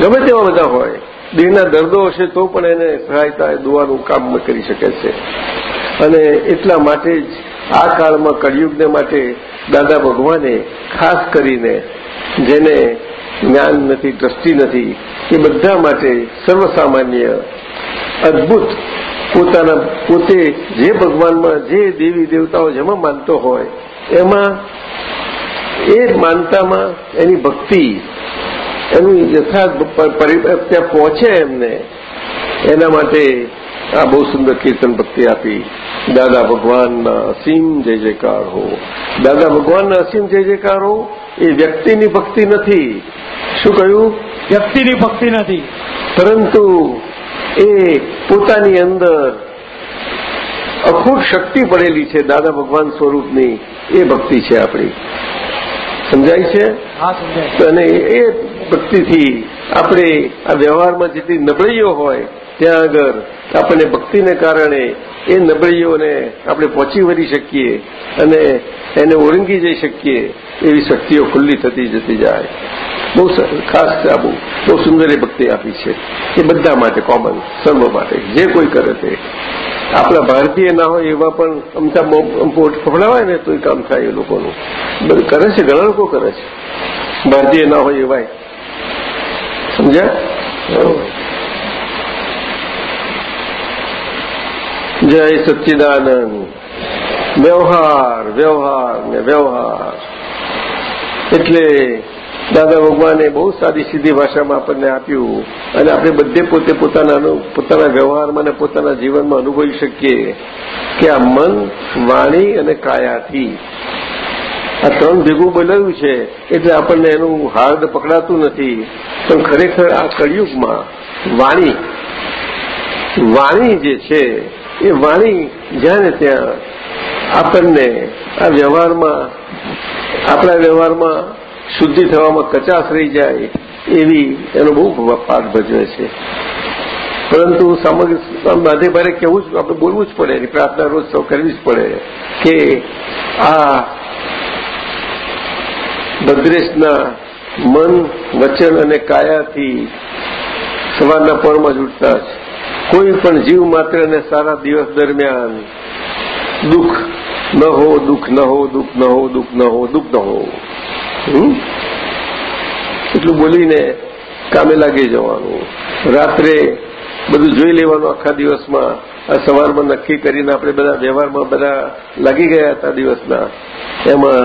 ગમે તેવા બધા હોય. દેહના દર્દો હશે તો પણ એને સહાયતા દુવાનું કામ કરી શકે છે. અને એટલા માટે જ આ કાળમાં કળિયુગને માટે દાદા ભગવાને ખાસ કરીને જેને જ્ઞાન નથી, દ્રષ્ટિ નથી, એ બધા માટે સર્વસામાન્ય, અદભુત પોતાના પોતે જે ભગવાનમાં જે દેવી દેવતાઓ જેમાં માનતો હોય, એમાં એ માનતામાં એની ભક્તિ એનું યથાર્થ ત્યાં પહોંચે એમને. એના માટે આ બહુ સુંદર કીર્તન ભક્તિ આપી. દાદા ભગવાનના અસીમ જય જયકાર હો. દાદા ભગવાનના અસીમ જય જયકાર હો એ વ્યક્તિની ભક્તિ નથી. શું કહ્યું? વ્યક્તિની ભક્તિ નથી. પરંતુ એ પોતાની અંદર અખૂટ શક્તિ પડેલી છે દાદા ભગવાન સ્વરૂપની. એ ભક્તિ છે આપણી. સમજાય છે? અને એ ભક્તિથી આપણે આ વ્યવહારમાં જેટલી નબળીઓ હોય ત્યાં આગળ આપણને ભક્તિને કારણે એ નબળીઓને આપણે પહોંચી વળી શકીએ અને એને ઓળંગી જઈ શકીએ એવી શક્તિઓ ખુલ્લી થતી જતી જાય. બહુ ખાસ આબુ, બહુ સુંદર એ ભક્તિ આપી છે. એ બધા માટે કોમન સર્વ માટે. જે કોઈ કરે તે. આપણા ભારતીય ના હોય એવા પણ અમતા ફફડાવાય ને તો એ કામ થાય એ લોકોનું. બધું, કરે છે, ઘણા લોકો કરે છે. ભારતીય ના હોય એવાય. સમજ્યા? જય સચ્ચિદાનંદ વ્યવહાર વ્યવહાર ને વ્યવહાર એટલે દાદા ભગવાને બહુ સાદી સીધી ભાષામાં આપણને આપ્યું અને આપણે બધે પોતે પોતાના પોતાના વ્યવહારમાં અને પોતાના જીવનમાં અનુભવી શકીએ કે આ મન, વાણી અને કાયાથી. આ ત્રણ ભેગું બોલાવ્યું છે એટલે આપણને એનું હાર્દ પકડાતું નથી. પણ ખરેખર આ કળિયુગમાં વાણી વાણી જે છે એ વાણી જ્યાં ને ત્યાં આપણને આ વ્યવહારમાં, આપણા વ્યવહારમાં શુદ્ધિ થવામાં કચાશ રહી જાય એવી એનો બહુ પાઠ ભજવે છે. પરંતુ સામગ્રી બાંધે ભારે કહેવું જ, આપણે બોલવું જ પડે, એની પ્રાર્થના રોજ સૌ કરવી જ પડે કે આ ભદ્રેશના મન વચન અને કાયાથી સવારના પરમાં જ ઉઠતા જ કોઈ પણ જીવ માત્રને સારા દિવસ દરમિયાન દુઃખ ન હો, દુઃખ ન હો, દુઃખ ન હો, દુઃખ ન હો, દુઃખ ન હો? એટલું બોલીને કામે લાગી જવાનું. રાત્રે બધું જોઈ લેવાનું આખા દિવસમાં. આ સવારમાં નક્કી કરીને આપણે બધા વ્યવહારમાં બધા લાગી ગયા હતા દિવસના. એમાં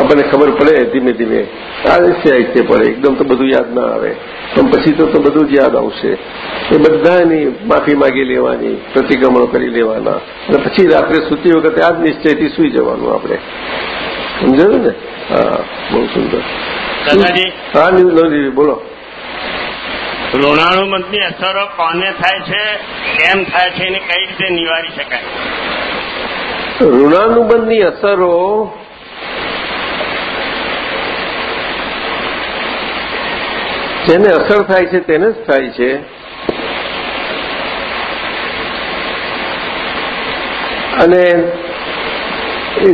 આપણને ખબર પડે ધીમે ધીમે. આહિસ્તે આહિસ્તે પડે એકદમ તો બધું યાદ ના આવે. પણ પછી તો તો બધું જ યાદ આવશે. એ બધાની માફી માગી લેવાની પ્રતિક્રમણો કરી લેવાના. અને પછી રાત્રે સૂતી વખતે આ જ નિશ્ચયથી સૂઈ જવાનું આપણે. સમજાયું ને? હા બહુ સુંદર. હા બોલો. ઋણાણુ ની અસરો કોને થાય છે? કેમ થાય છે એને કઈ રીતે નિવારી શકાય? ઋણાનુબંધની અસરો જેને અસર થાય છે તેને જ થાય છે. અને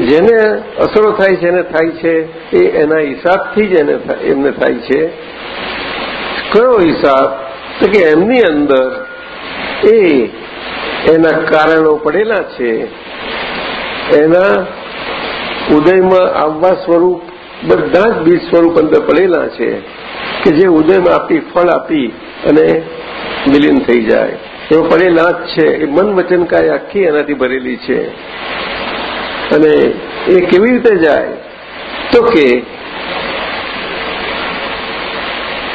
જેને અસરો થાય છે એને થાય છે એ એના હિસાબથી જ એને એમને થાય છે. કયો હિસાબ? તો કે એમની અંદર એ એના કારણો પડેલા છે. એના ઉદયમાં આવવા સ્વરૂપ બધા જ બીજ સ્વરૂપ અંદર પડેલા છે કે જે ઉદયમાં આપી, ફળ આપી અને વિલીન થઈ જાય. એવો પડેલા જ છે. એ મન વચનકાય આખી એનાથી ભરેલી છે. અને એ કેવી રીતે જાય? તો કે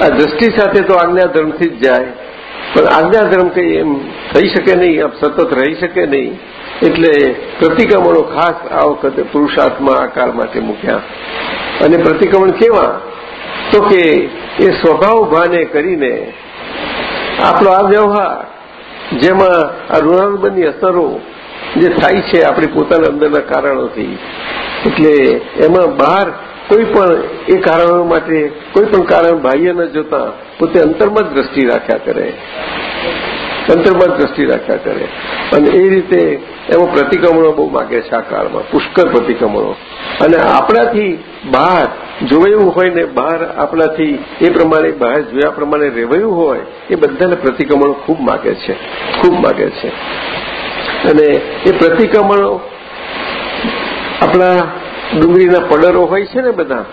આ દ્રષ્ટિ સાથે તો આજ્ઞાધર્મથી જ જાય. પણ આજ્ઞાધર્મ કંઈ એમ થઈ શકે નહીં આપ સતત રહી શકે નહીં. એટલે પ્રતિક્રમણો ખાસ આ વખતે પુરુષાર્થમાં આકાર માટે મૂક્યા. અને પ્રતિક્રમણ કેવા? તો કે એ સ્વભાવ ભાને કરીને આપણો આ વ્યવહાર, જેમાં આ ઋણાનુબંધની અસરો જે થાય છે આપણી પોતાના અંદરના કારણોથી, એટલે એમાં બહાર કોઈ પણ એ કારણો માટે, કોઈ પણ કારણ બાહ્ય ન જોતા, પોતે અંતરમાં દ્રષ્ટિ રાખ્યા કરે. અંતરમાં દ્રષ્ટિ રાખ્યા કરે. અને એ રીતે એમાં પ્રતિક્રમણો બહુ માગે છે આ કાળમાં, પુષ્કળ પ્રતિક્રમણો. અને આપણાથી બહાર જોવાયું હોય ને, બહાર આપણાથી એ પ્રમાણે, બહાર જોયા પ્રમાણે રહેવાયું હોય, એ બધાને પ્રતિક્રમણો ખૂબ માગે છે. ખૂબ માગે છે. અને એ પ્રતિક્રમણો આપણા ડુંગળીના પડરો હોય છે ને બધા,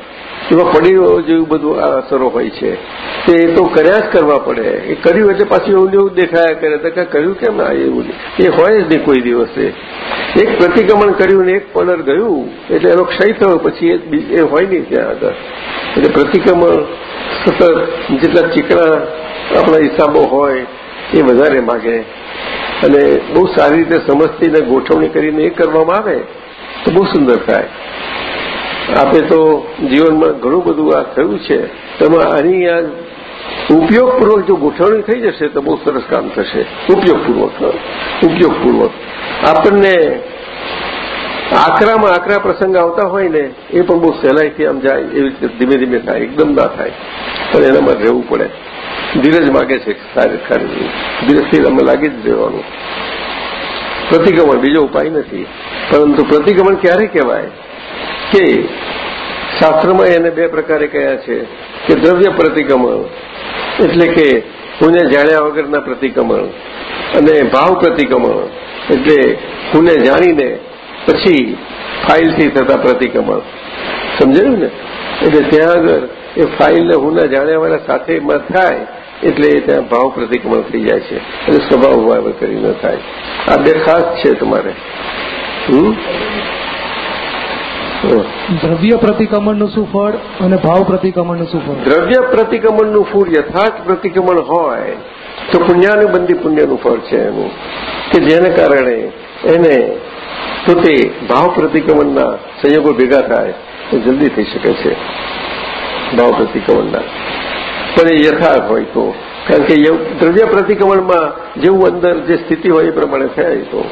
એમાં પડીઓ જેવું બધું આ અસરો હોય છે. તે એ તો કર્યા જ કરવા પડે. એ કર્યું એટલે પાછું એવું એવું દેખાયા કરે. તો કે કર્યું કેમ ના એવું? એ હોય જ નહીં કોઈ દિવસે. એક પ્રતિક્રમણ કર્યું ને એક પડર ગયું, એટલે એનો ક્ષય થયો. પછી એ હોય નહીં ત્યાં આગળ. એટલે પ્રતિક્રમણ સતત જેટલા ચીકણા આપણા હિસાબો હોય, એ વધારે માગે. અને બહુ સારી રીતે સમજતીને ગોઠવણી કરીને એ કરવામાં આવે. તો બહુ સુંદર થાય. આપે તો જીવનમાં ઘણું બધું આ થયું છે. તેમાં આની આ ઉપયોગપૂર્વક જો ગોઠવણી થઈ જશે તો બહુ સરસ કામ થશે. ઉપયોગપૂર્વક ઉપયોગપૂર્વક. આપણને આકરામાં આકરા પ્રસંગ આવતા હોય ને, એ પણ બહુ સહેલાઈથી આમ જાય, એવી રીતે ધીમે ધીમે થાય, એકદમ ના થાય. પણ એનામાં રહેવું પડે. ધીરજ માગે છે સારી ધીરજથી અમે લાગી જ રહેવાનું. પ્રતિક્રમણ બીજો ઉપાય નથી. પરંતુ પ્રતિક્રમણ ક્યારે કહેવાય કે શાસ્ત્રમાં એને બે પ્રકારે કહ્યા છે કે દ્રવ્ય પ્રતિક્રમણ એટલે કે હુને જાણ્યા વગરના પ્રતિક્રમણ અને ભાવ પ્રતિક્રમણ એટલે હુને જાણીને પછી ફાઇલથી થતા પ્રતિક્રમણ સમજાયું ને? એટલે ત્યાં આગળ એ ફાઇલને હુના જાણ્યાવાળા સાથેમાં થાય એટલે ત્યાં ભાવ પ્રતિક્રમણ થઈ જાય છે. અને સ્વભાવ વાવ કરી ન થાય. આ બે ખાસ છે તમારે. દ્રવ્ય પ્રતિક્રમણનું શું ફળ અને ભાવ પ્રતિક્રમણનું શું ફળ? દ્રવ્ય પ્રતિક્રમણનું ફૂલ યથાર્થ પ્રતિક્રમણ હોય તો પુણ્યાનુબંધી પુણ્યનું ફળ છે એનું. કે જેને કારણે એને પોતે ભાવ પ્રતિક્રમણના સંયોગો ભેગા થાય તો જલ્દી થઈ શકે છે. ભાવ પ્રતિક્રમણના. પણ એ યથાર્થ હોય તો. કારણ કે દ્રવ્ય પ્રતિક્રમણમાં જેવું અંદર જે સ્થિતિ હોય એ પ્રમાણે થાય તો.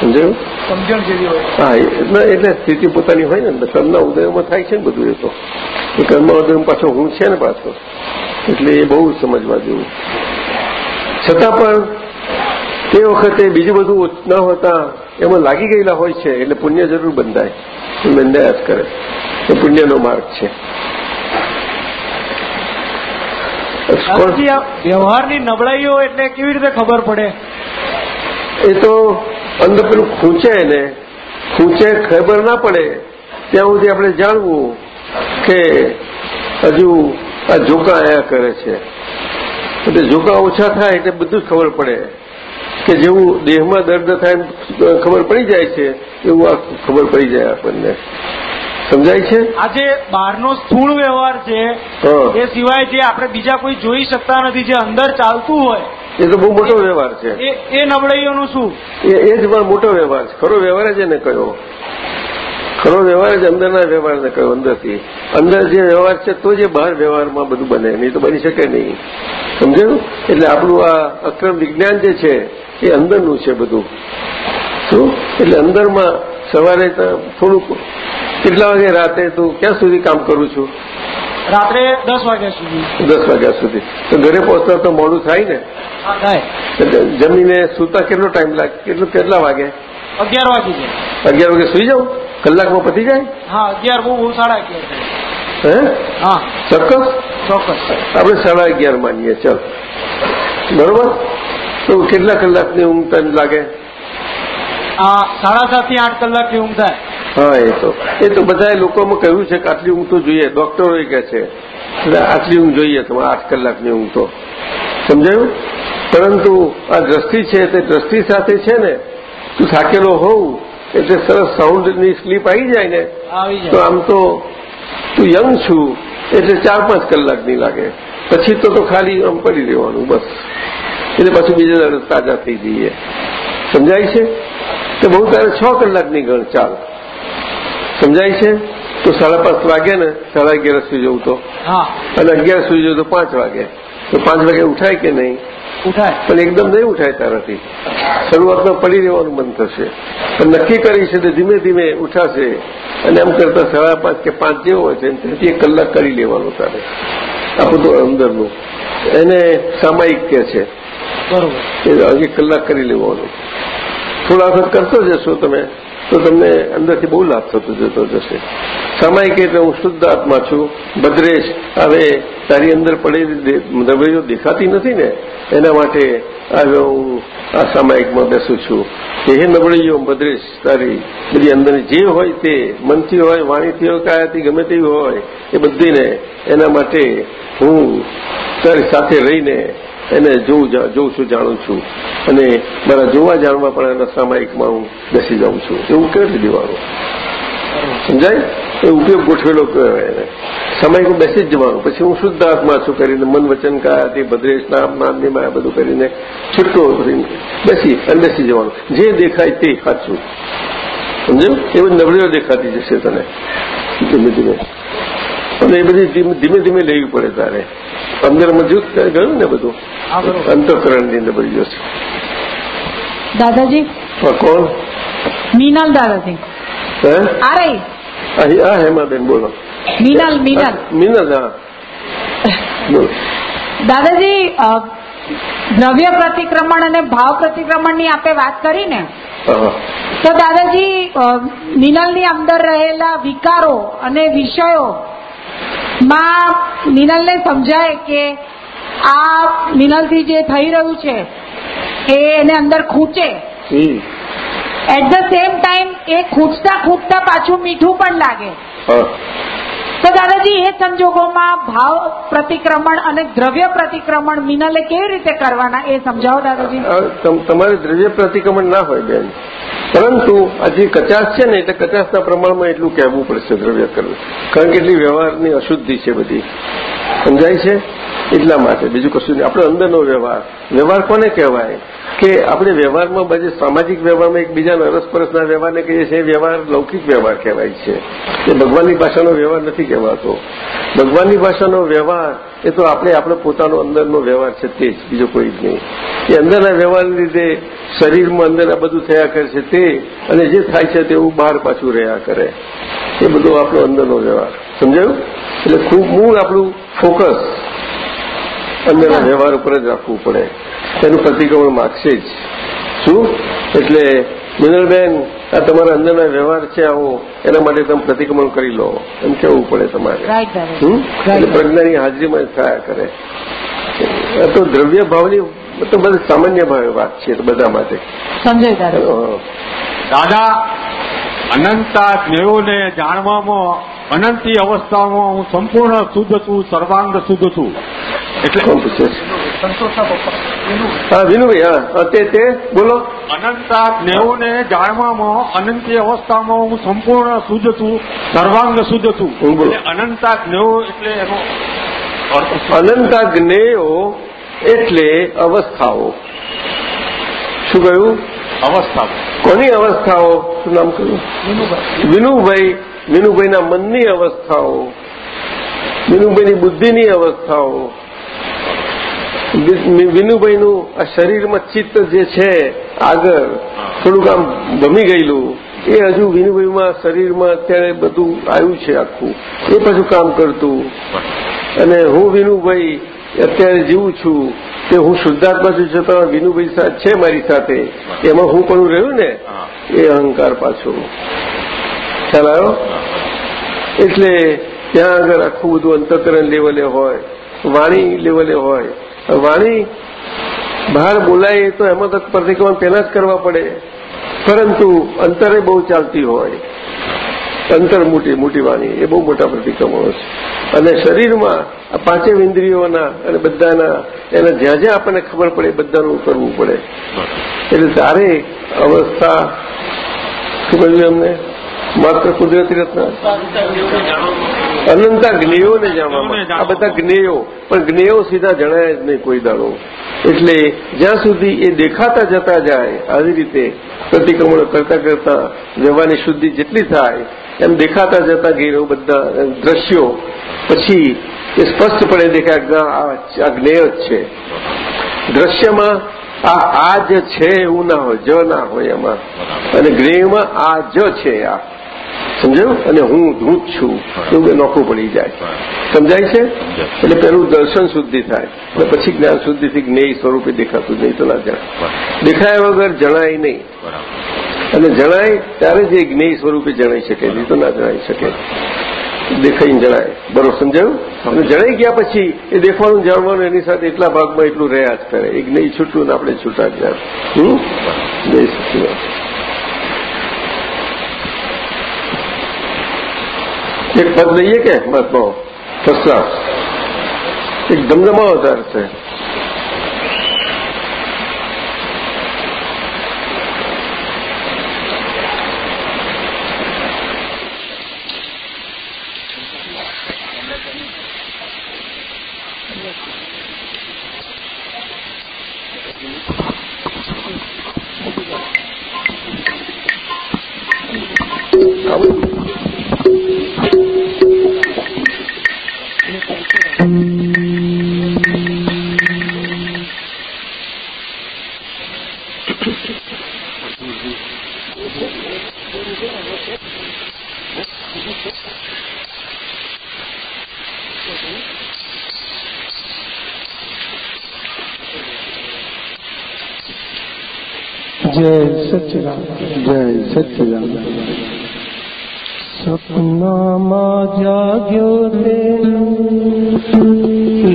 સમજાયું? સમજણ જેવી હોય. હા એટલે એટલે સ્થિતિ પોતાની હોય ને કર્મના ઉદયમાં થાય છે ને બધું એ તો. એ કર્મના ઉદયમાં પાછો હું છે ને પાછો. એટલે એ બહુ સમજવા જેવું. છતાં પણ તે વખતે બીજું બધું ન હોતા એમાં લાગી ગયેલા હોય છે એટલે પુણ્ય જરૂર બંધાય. બંધાયા જ કરે. એ પુણ્યનો માર્ગ છે. વ્યવહારની નબળાઈઓ એટલે કેવી રીતે ખબર પડે? એ તો અંદર પેલું ખૂંચે ને ખૂંચે ખબર ના પડે ત્યાં સુધી આપણે જાણવું કે હજુ આ ઝોકા આયા કરે છે. એટલે ઝોકા ઓછા થાય એટલે બધું જ ખબર પડે કે જેવું દેહમાં દર્દ થાય ખબર પડી જાય છે એવું આ ખબર પડી જાય આપણને. સમજાય છે? આ જે બહારનો સ્થૂળ વ્યવહાર છે એ સિવાય જે આપણે બીજા કોઈ જોઈ શકતા નથી જે અંદર ચાલતું હોય એ તો બહુ મોટો વ્યવહાર છે. એ નબળાઈઓનું શું? એ એ જ મોટો વ્યવહાર છે. ખરો વ્યવહાર જ એને કયો. ખરો વ્યવહાર જ અંદરના વ્યવહારને કયો અંદરથી. અંદર જે વ્યવહાર છે તો જે બહાર વ્યવહારમાં બધું બને નહીં તો બની શકે નહીં. સમજાયું? એટલે આપણું આ અક્રમ વિજ્ઞાન જે છે એ અંદરનું છે બધું. શું એટલે અંદરમાં સવારે તો થોડુંક કેટલા વાગે રાતે તું ક્યાં સુધી કામ કરું છું? રાત્રે દસ વાગ્યા સુધી. દસ વાગ્યા સુધી. તો ઘરે પહોંચતા તો મોડું થાય ને? થાય. એટલે જમીને સૂતા કેટલો ટાઈમ લાગે? કેટલું કેટલા વાગે? અગિયાર વાગી અગિયાર વાગે સુઈ જાઉં? કલાકમાં પતી જાય? હા અગિયાર બહુ હું સાડા અગિયાર. હે? હા. ચોક્કસ? ચોક્કસ. આપણે સાડા અગિયાર માનીએ ચાલ. બરોબર? તો કેટલા કલાકની ઊંઘ તને લાગે? આ સાડા સાતથી આઠ કલાકની ઊંઘ થાય. હા એ તો. એ તો બધા લોકોમાં કહ્યું છે કે આટલી ઊંઘ તો જોઈએ. ડોક્ટરો કહે છે આટલી ઊંઘ જોઈએ તમારે આઠ કલાકની ઊંઘ તો. સમજાયું? પરંતુ આ દ્રષ્ટિ છે તે દ્રષ્ટિ સાથે છે ને તું થાકેલો હોઉં એટલે સરસ સાઉન્ડની સ્લીપ આવી જાય ને તો આમ તો તું યંગ છું એટલે ચાર પાંચ કલાકની લાગે. પછી તો તો ખાલી આમ પડી રહેવાનું બસ. એટલે પાછું બીજા દાડે તાજા થઈ જઈએ. સમજાય છે? કે બહુ તારે છ કલાકની ગણ ચાલ. સમજાય છે? તો સાડા પાંચ વાગે ને સાડા અગિયાર સુધી જવું તો. અને અગિયાર સુધી જવું તો પાંચ વાગે. તો પાંચ વાગે ઉઠાય કે નહીં? ઉઠાય. પણ એકદમ નહીં ઉઠાય તારાથી. શરૂઆતમાં પડી રહેવાનું બંધ થશે. પણ નક્કી કરી છે તો ધીમે ધીમે ઉઠાશે. અને એમ કરતા સાડા પાંચ કે પાંચ જેવો હોય છે તેથી એક કલાક કરી લેવાનું તારે. આ બધું અંદરનું. એને સામાયિક કે છે. બરોબર. એક કલાક કરી લેવાનું. થોડા વખત કરતો જશો તમે, તો તમને અંદરથી બહુ લાભ થતો જતો જશે. સામાયિક એટલે હું શુદ્ધ આત્મા છું ભદ્રેશ હવે તારી અંદર પડેલી દ્રવ્યો દેખાતી નથી ને, એના માટે હવે હું આ સામાયિકમાં બેસું છું. કે હે નબળીઓ ભદ્રેશ તારી બધી અંદરની જે હોય તે, મનથી હોય, વાણીથી હોય, કાયાથી ગમે તેવી હોય, એ બધીને એના માટે હું તારી સાથે રહીને એને જોઉં છું, જાણું છું. અને મારા જોવા જાણવા પણ એના સામાયિકમાં હું બેસી જાઉં છું. એવું કરી દેવાનું સમજાય? એ ઉપયોગ ગોઠવેલો કહેવાય એને? સામાયિકમાં બેસી જ જવાનું. પછી હું શુદ્ધ આત્મા છું કરીને મન વચન કાયાથી, ભદ્રેશ, નામ નામની માયા બધું કરીને છૂટકો બેસી અને બેસી જવાનું. જે દેખાય તે સાચું. સમજ્યું? એ બધી નબળીઓ દેખાતી જશે તને. ધીમે ધીમે. અને એ બધી ધીમે ધીમે લેવી પડે તારે. અંદર મજબૂત ગયું ને બધું? અંતઃકરણની નબળીઓ છે દાદાજી? કોણ? મીનલ દાદાજી. હે? આ હેમાબેન બોલો. મીનલ મીનલ. મીનલ હા. બોલો. દાદાજી દ્રવ્ય પ્રતિક્રમણ અને ભાવ પ્રતિક્રમણની આપે વાત કરી ને તો દાદાજી મિનલની અંદર રહેલા વિકારો અને વિષયો માં મિનલને સમજાય કે આ મિનલથી જે થઈ રહ્યું છે એ એને અંદર ખૂંચે. એટ ધ સેમ ટાઈમ એ ખૂંચતા ખૂંચતા પાછું મીઠું પણ લાગે. તો દાદાજી એ સંજોગોમાં ભાવ પ્રતિક્રમણ અને દ્રવ્ય પ્રતિક્રમણ મિનલે કેવી રીતે કરવાના એ સમજાવો દાદાજી તમારે દ્રવ્ય પ્રતિક્રમણ ના હોય, બેન. પરંતુ આ જે કચાશ છે ને, એટલે કચાસના પ્રમાણમાં એટલું કહેવું પડશે દ્રવ્ય કરવું. કારણ કે એટલી વ્યવહારની અશુદ્ધિ છે બધી. સમજાય છે? એટલા માટે. બીજું કશું નહીં. આપણો અંદરનો વ્યવહાર. વ્યવહાર કોને કહેવાય? કે આપણે વ્યવહારમાં બધે સામાજિક વ્યવહારમાં એકબીજાના અરસપરસના વ્યવહારને કહીએ છીએ વ્યવહાર લૌકિક વ્યવહાર કહેવાય છે. એ ભગવાનની ભાષાનો વ્યવહાર નથી કહેવાતો. ભગવાનની ભાષાનો વ્યવહાર એ તો આપણે આપણો પોતાનો અંદરનો વ્યવહાર છે તે જ બીજો કોઈ જ નહીં. એ અંદરના વ્યવહારને લીધે શરીરમાં અંદર આ બધું થયા કરે છે તે અને જે થાય છે તેવું બહાર પાછું રહ્યા કરે. એ બધો આપણો અંદરનો વ્યવહાર. સમજાયું? એટલે ખૂબ મૂળ આપણું ફોકસ અંદરના વ્યવહાર ઉપર જ રાખવું પડે. તેનું પ્રતિક્રમણ માગશે જ. શું? એટલે મિનલબેન આ તમારા અંદરના વ્યવહાર છે આવો એના માટે તમે પ્રતિક્રમણ કરી લો. એમ કેવું પડે તમારે? એટલે પ્રજ્ઞાની હાજરીમાં થયા કરે. આ તો દ્રવ્ય ભાવની તો બધા સામાન્ય ભાવે વાત છે બધા માટે. સમજાય દાદા અનંતા જ્ઞેયોને જાણવામાં અનંતી અવસ્થામાં હું સંપૂર્ણ શુદ્ધ છું સર્વાંગ શુદ્ધ છું. એટલે વિનુભાઈ તે બોલો. અનંતા જ્ઞેયોને જાણવામાં અનંતી અવસ્થામાં હું સંપૂર્ણ શુદ્ધ છું સર્વાંગ શુદ્ધ છું. અનંતા જ્ઞેયો એટલે એનો? અનંતા જ્ઞેયો એટલે અવસ્થાઓ. શું કહ્યું? અવસ્થા કોની અવસ્થાઓ? શું નામ કહ્યું? વિનુભાઈ. વિનુભાઈના મનની અવસ્થાઓ. વિનુભાઈની બુદ્ધિની અવસ્થાઓ. વિનુભાઈનું આ શરીરમાં ચિત્ત જે છે આગળ થોડુંક આમ ભમી ગયેલું એ હજુ વિનુભાઈમાં શરીરમાં અત્યારે બધું આવ્યું છે આખું. એ પાછું કામ કરતું. અને હું વિનુભાઈ અત્યારે જીવું છું તે હું શુદ્ધાત્માથી છતાં વિનુભાઈ છે મારી સાથે. એમાં હું પણ રહ્યું ને, એ અહંકાર પાછો. ખ્યાલ આવ્યો? એટલે ત્યાં આગળ આખું બધું અંતકરણ લેવલે હોય, વાણી લેવલે હોય. વાણી બહાર બોલાય તો એમાં તો પ્રતિક્રમણ પહેલા જ કરવા પડે. પરંતુ અંતરે બહુ ચાલતી હોય. અંતર મોટી મોટી વાણી, એ બહુ મોટા પ્રતિક્રમણો છે. અને શરીરમાં આ પાંચેય ઇન્દ્રિયોના અને બધાના, એને જ્યાં જ્યાં આપણને ખબર પડે બધાનું કરવું પડે. એટલે તારે અવસ્થા શું અમને? માત્ર કુદરતી રત્ન? અનંતા જ્ઞેયોને જાણવામાં. આ બધા જ્ઞેયો, પણ જ્ઞેયો સીધા જણાય જ નહીં કોઈ દાડો. એટલે જ્યાં સુધી એ દેખાતા જતા જાય, આવી રીતે પ્રતિક્રમણ કરતા કરતા જવાની શુદ્ધિ જેટલી થાય, એમ દેખાતા જતા ગયેલો બધા દ્રશ્યો, પછી એ સ્પષ્ટપણે દેખાય આ જ્ઞેય જ છે. દ્રશ્યમાં આ આ જ છે એવું ના હોય જ ના હોય એમાં. અને જ્ઞેયમાં આ જ છે આ. સમજાયું? અને હું હું જ છું એવું નોખું પડી જાય. સમજાય છે? એટલે પેલું દર્શન શુદ્ધિ થાય. અને પછી જ્ઞાન શુદ્ધિથી જ્ઞેય સ્વરૂપે દેખાતું નહીં તો ના જણાય દેખાયા વગર જણાય નહીં. અને જણાય ત્યારે જ એ જ્ઞેય સ્વરૂપે જણાઈ શકે નહીં તો ના જણાઈ શકે. દેખાઈને જણાય. બરોબર સમજાયું? અને જણાઈ ગયા પછી એ દેખવાનું જાણવાનું એની સાથે એટલા ભાગમાં એટલું રહ્યા જ કરે. એક નહીં છૂટું ને આપણે છૂટા જ જાય હમ? જય સચિદાન એક પદ લઈએ કે? મહાત્માઓ ફર્સ્ટ એક ધમધમા અવતાર છે. સચિરામ જય સચિદાન સપનામાં જાગ્યો તે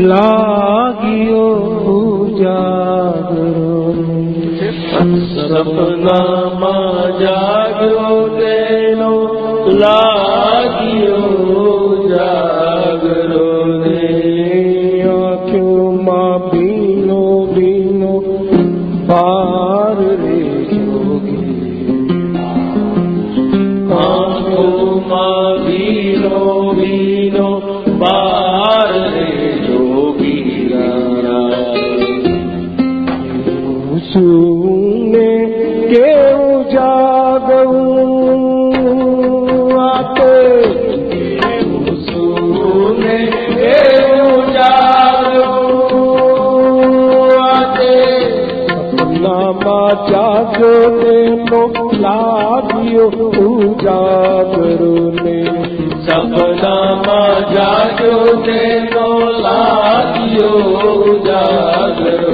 લાગ્યો પૂજા સપનામાં જાગ્યો ઉજાગરો ને સપનામાં જાગ્યો તેનો લાગ્યો જાગરો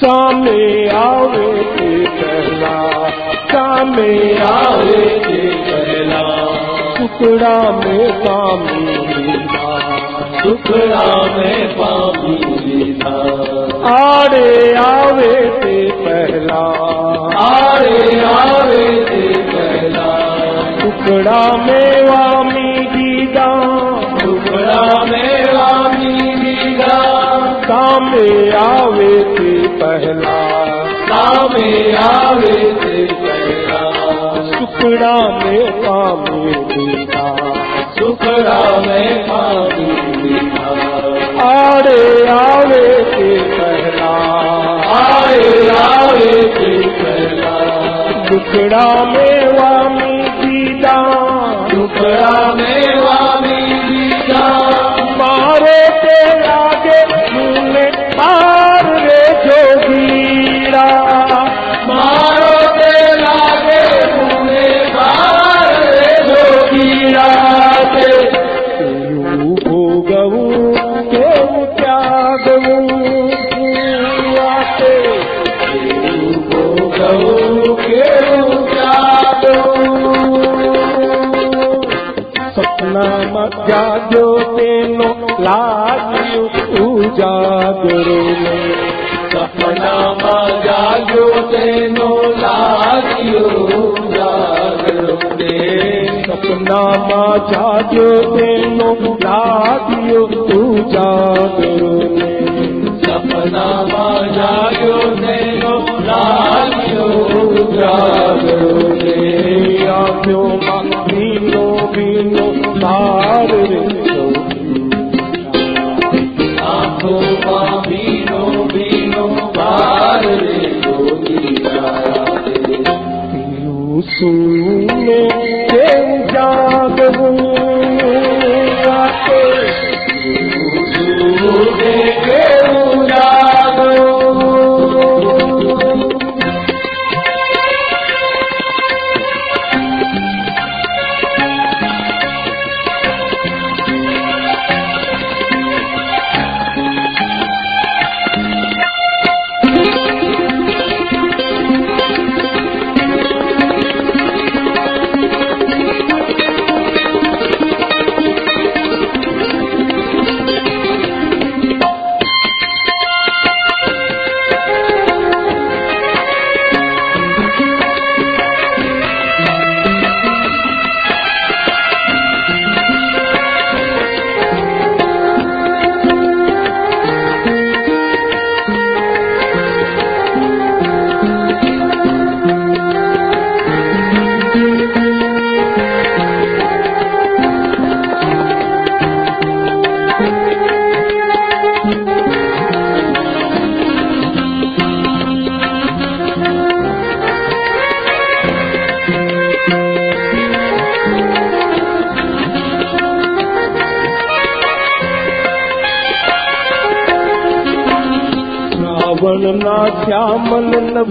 સામે આવે તે પહેલા, સામે આવે તે પહેલા. ટુકડા મેં પામી લીધા, ટુકડા મેં પામી લીધા. આડે આવે તે પહેલા, આડે આવે તે પહેલા. ટુકડા મેં વામી દીધા, ટુકડા મેં સામે આવે તે પહેલા. સામે આવે તે પહેલા. સુખડા મે પામે દીધા. સુખડા મે પામે દીધા. આરે આવે તે પહેલા. આરે આવે તે પહેલા. સુખડા મે વામી દીધા. સુખડા મે વામી તેનો લાગ્યો ને સપનામાં જાગ્યો તેનો લાગ્યો તું ને સપનામાં જાગ્યો તેનો લાગ્યો ઉજાગરો આવ્યો ભીનો ભીનો તાર રે Hãy subscribe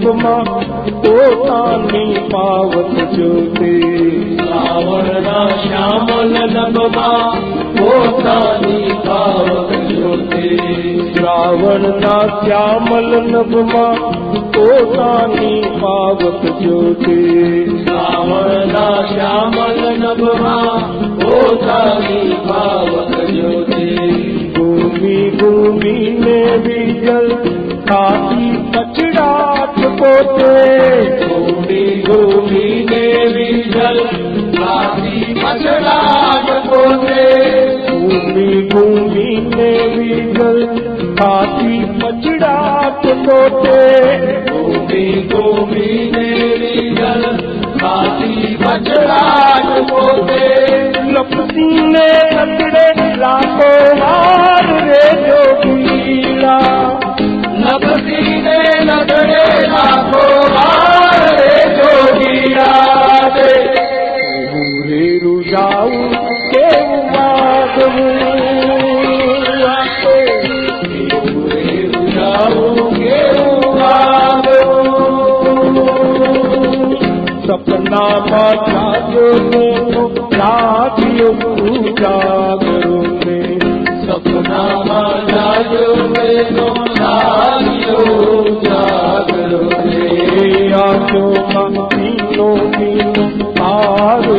જીવમાં પોતાની પાવક જોતે રાવણના શ્યામલ નભમાં પોતાની પાવક જોતે રાવણના શ્યામલ નભમાં પોતાની પાવક જોતે રાવણના શ્યામલ નભમાં પોતાની પાવક જોતે ભૂમિ ભૂમિ ને વિજલ કાકી કચે પોતે ઘૂમી ઘૂમીને વિજલ લાગી પછડાટ પોતે. ઘૂમી ઘૂમીને વિજલ લાગી લપસીને લપડે લાખો વાર રે જોગીલા સપનામાં જાગરો જાગ્યો જાગરો આખો પીનો પીનો આરુ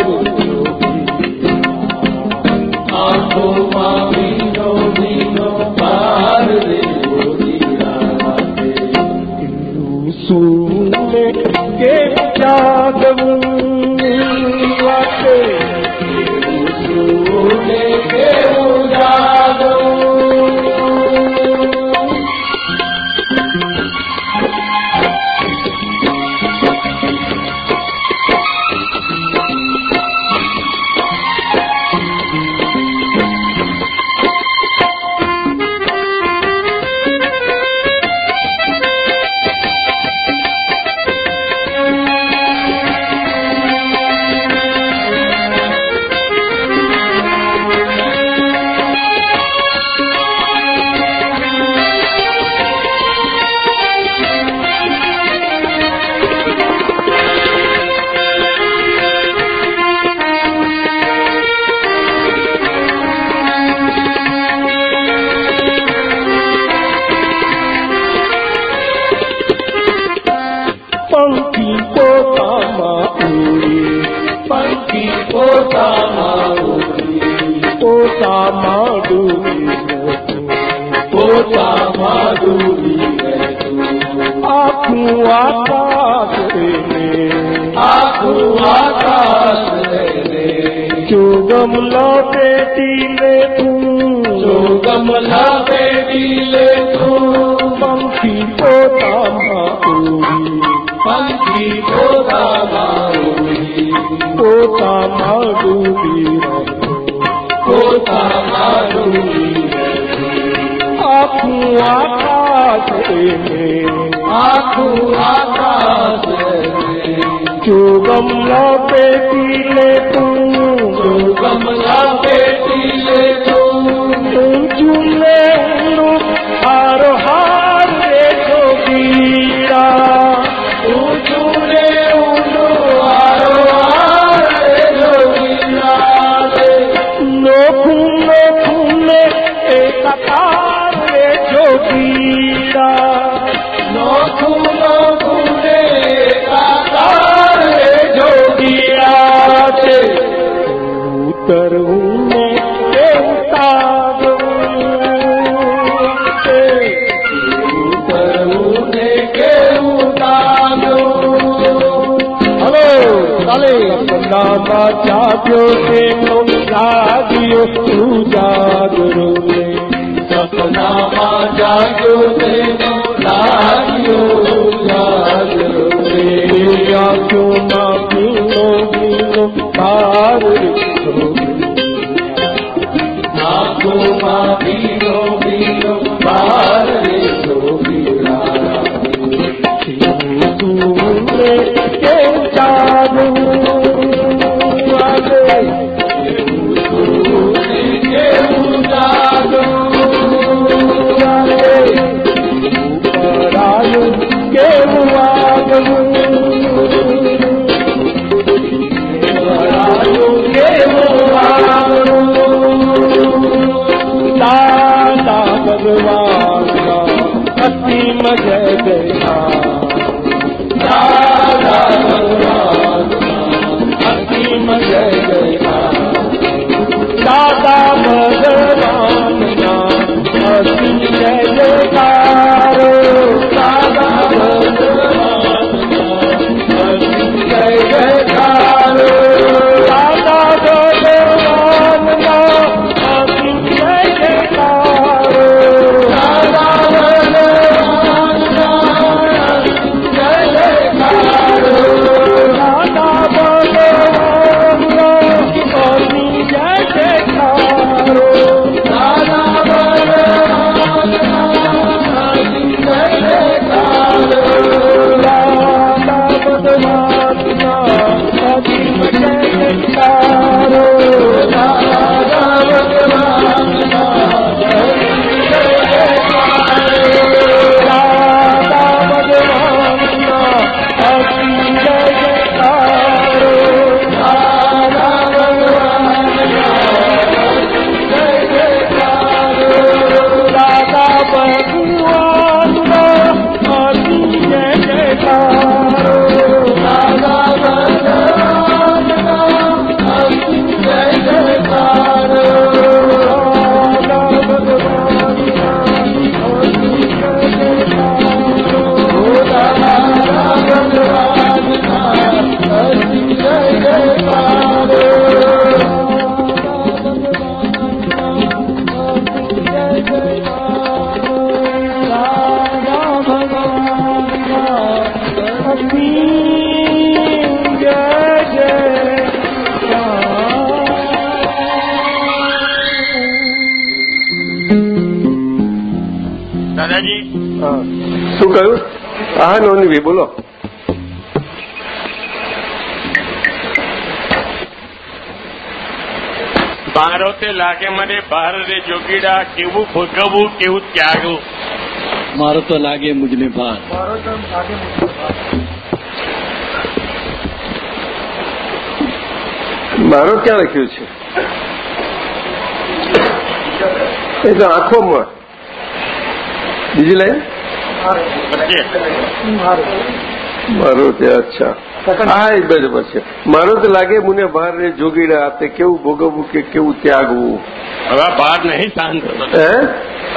નોની બોલો. બારો તે લાગે મને બહાર રે જોગીડા કેવું ભોગવવું કેવું ત્યાગવું? મારો તો લાગે મુજને ભાર મારો ક્યાં લખ્યું છે? એ તો આંખોમાં. બીજી લાઈન? વચ્ચે મારો અચ્છા. હા એ બરાબર પછી મારું તો લાગે મને ભાર રે જોગીડા તે કેવું ભોગવવું કે કેવું ત્યાગવું. હવે આ ભાર નહીં સહન થતો. હે?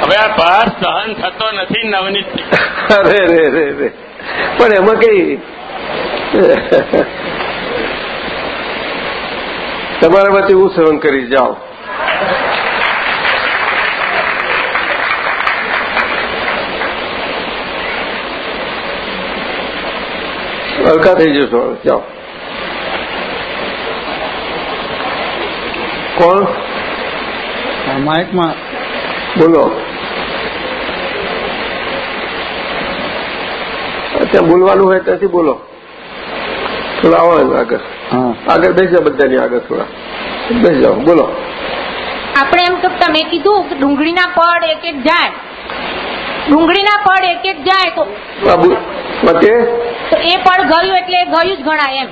હવે આ ભાર સહન થતો નથી નવનીત. અરે રે રે રે પણ એમાં કઈ તમારામાંથી હું સહન કરી જાઓ હલકા થઈ જશો. જાઓ. કોણ? માઇકમાં. બોલો. ત્યાં બોલવાનું હોય ત્યાંથી બોલો. થોડા આવો આગળ. હા. આગળ બેસી જાઓ બધાની આગળ થોડા. બેસી જાઓ બોલો. આપણે એમ તો તમે કીધું કે ડુંગળીના પડ એક એક જાય. ડુંગળીના પડ એક એક જાય તો તો એ પણ ગયું એટલે ગયું જ ગણાય એમ.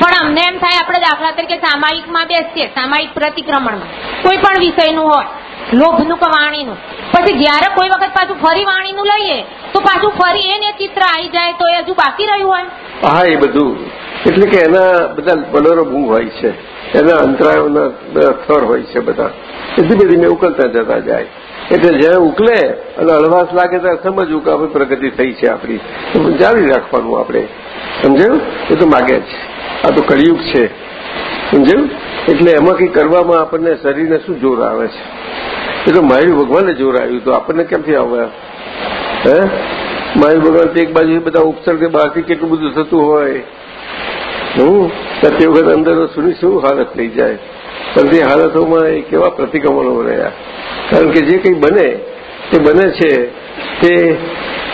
પણ અમને એમ થાય આપણે દાખલા તરીકે સામાયિકમાં બેસીએ સામાયિક પ્રતિક્રમણમાં. કોઈ પણ વિષયનું હોય લોભનું કે વાણીનું. પછી જ્યારે કોઈ વખત પાછું ફરી વાણીનું લઈએ તો પાછું ફરી એને ચિત્ર આવી જાય તો એ હજુ બાકી રહ્યું હોય. હા એ બધું. એટલે કે એના બધા બલોરો ભૂ હોય છે. એના અંતરાયોના સ્થળ હોય છે બધા. ધીમે ધીમે ઉકલતા જતા જાય. એટલે જ્યારે ઉકલે અને હળવાશ લાગે ત્યારે સમજવું કે હવે પ્રગતિ થઈ છે આપણી. જાળવી રાખવાનું આપણે. સમજાયું? એ તો માગે જ. આ તો કળિયુગ છે. સમજાયું? એટલે એમાં કંઈ કરવામાં આપણને શરીરને શું જોર આવે છે? એ તો માયુ ભગવાને જોર આવ્યું તો આપણને કેમથી આવે? હે? માયુ ભગવાન એક બાજુ બધા ઉપસર્ગ બહારથી કેટલું બધું થતું હોય. હું તો વખત અંદર સુની શું હાલત થઈ જાય? તે હાલતોમાં એ કેવા પ્રતિક્રમણો રહ્યા. કારણ કે જે કંઈ બને તે બને છે, તે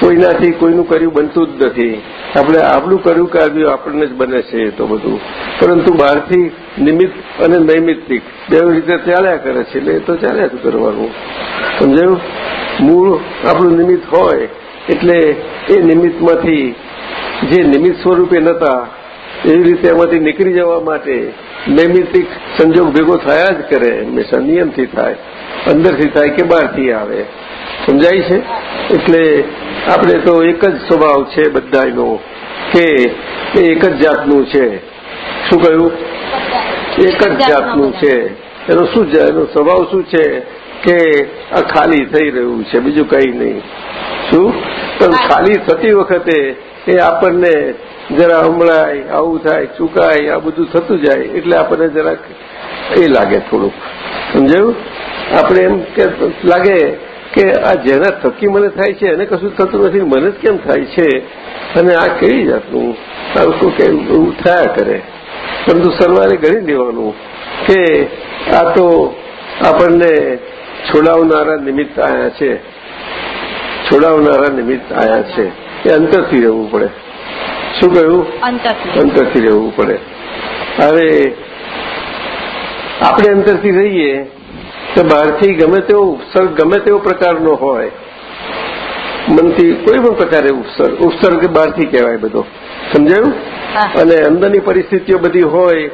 કોઈનાથી કોઈનું કર્યું બનતું જ નથી. આપણે આપણું કર્યું કાવ્યું આપણને જ બને છે તો બધું. પરંતુ બહારથી નિમિત્ત અને નૈમિત્તિક બે રીતે ચાલ્યા કરે છે, એટલે તો ચાલ્યા જ કરવાનું. સમજાયું મૂળ આપણું નિમિત્ત હોય, એટલે એ નિમિત્તમાંથી જે નિમિત્ત સ્વરૂપે નતા એવી રીતે એમાંથી નીકળી જવા માટે નૈમિત્તિક સંજોગ ભેગો થયા જ કરે હંમેશા નિયમથી થાય અંદરથી થાય કે બહારથી આવે. સમજાય છે? એટલે આપણે તો એક જ સ્વભાવ છે બધાનો કે એ એક જ જાતનું છે. શું કહ્યું? એક જ જાતનું છે. એનો શું છે એનો સ્વભાવ શું છે? કે આ ખાલી થઈ રહ્યું છે બીજું કંઈ નહીં. શું? પણ ખાલી થતી વખતે એ આપણને જરા હમળાય આવું થાય, ચૂકાય, આ બધું થતું જાય, એટલે આપણને જરાક એ લાગે થોડુંક. સમજાયું? આપણે એમ કે લાગે કે આ જેના થકી મને થાય છે, એને કશું થતું નથી, મને જ કેમ થાય છે? અને આ કેવી જાતનું? આવું કેમ એવું થયા કરે? પરંતુ સરવારે ગણી દેવાનું કે આ તો આપણને છોડાવનારા નિમિત્ત આયા છે. છોડાવનારા નિમિત્ત આયા છે. એ અંતરથી રહેવું પડે. શું કહ્યું? અંતરથી. અંતરથી રહેવું પડે. હવે આપણે અંતરથી રહીએ તો બહારથી ગમે તેવો ઉપસર્ગ ગમે તેવો પ્રકારનો હોય મનથી કોઈ પણ પ્રકારે ઉપસર્ગ ઉપસર્ગ બહારથી કહેવાય બધો. સમજાયું. અને અંદરની પરિસ્થિતિઓ બધી હોય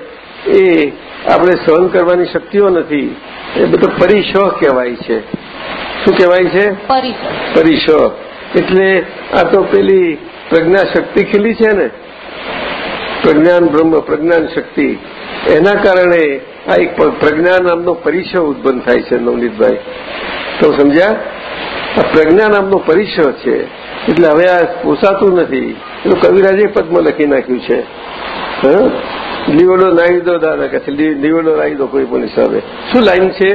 એ આપણે સહન કરવાની શક્તિઓ નથી. એ બધો પરિશ કહેવાય છે. શું કહેવાય છે? પરિશ એટલે આ તો પેલી પ્રજ્ઞા શક્તિ ખીલી છે ને? પ્રજ્ઞાન બ્રહ્મ, પ્રજ્ઞાન શક્તિ. એના કારણે આ એક પ્રજ્ઞા નામનો પરિચય ઉત્પન્ન થાય છે, નવનીતભાઈ. તો સમજ્યા? આ પ્રજ્ઞા નામનો પરિચય છે. એટલે હવે આ પોસાતું નથી. એનું કવિરાજે પદમાં લખી નાખ્યું છે? લીવડો નાહી દો દાદા કહે છે. લી- લીવડો દો કોઈ પણ હિસાબે. શું લાઈન છે?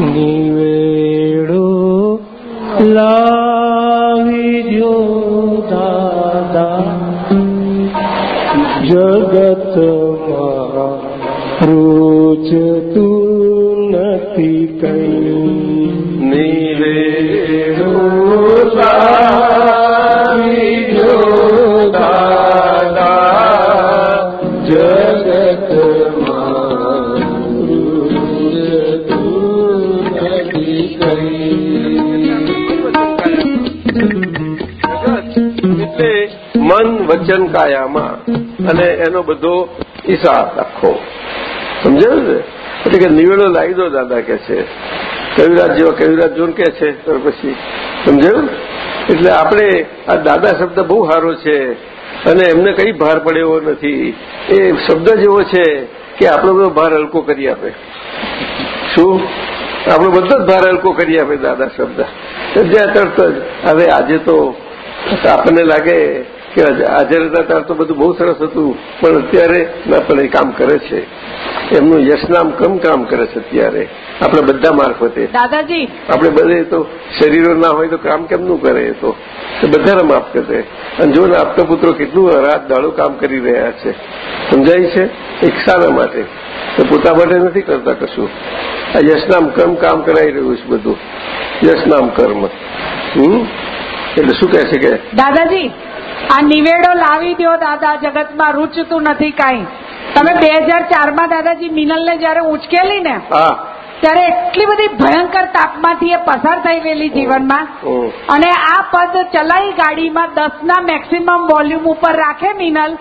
નિવેડો દ્યો દાદા જગતમાં રોજતું નથી કઈ વચન કાયામાં અને એનો બધો હિસાબ આખો. સમજાયું ને? એટલે કે નિવેડો લાવી દો દાદા કે છે. કવિરાજ જેવો કવિરાજ જોન કે છે તો પછી. સમજાયું એટલે આપણે આ દાદા શબ્દ બહુ સારો છે. અને એમને કઈ ભાર પડ્યો નથી. એ શબ્દ જેવો છે કે આપણો બધો ભાર હલકો કરી આપે. શું? આપણો બધો જ ભાર હલકો કરી આપે દાદા શબ્દ. જ્યાં તરત જ, હવે આજે તો આપણને લાગે કે હાજર હતા ત્યારે તો બધું બહુ સરસ હતું પણ અત્યારે ના પણ એ કામ કરે છે. એમનું યશનામ કમ કામ કરે છે અત્યારે આપણે બધા મારફતે. દાદાજી. આપણે બધે તો શરીરો ના હોય તો કામ કેમનું કરે એ તો? બધાને માફ કરે અને જો ને આપતા પુત્રો કેટલું રાત દાડો કામ કરી રહ્યા છે. સમજાય છે? એક માટે. તો પોતા માટે નથી કરતા કશું. આ યશનામ કર્મ કામ કરાઈ રહ્યું છે બધું. યશનામ કર્મ. હમ? એટલે શું કહે છે કે? દાદાજી આ નિવેડો લાવી દો દાદા જગતમાં રૂચતું નથી કાંઈ. તમે બે હજાર ચારમાં દાદાજી મિનલને જયારે ઉચકેલી ને ત્યારે એટલી બધી ભયંકર તાપમાંથી એ પસાર થઈ ગયેલી જીવનમાં. અને આ પદ ચલાવી ગાડીમાં દસના મેક્સિમમ વોલ્યુમ ઉપર રાખે મિનલ.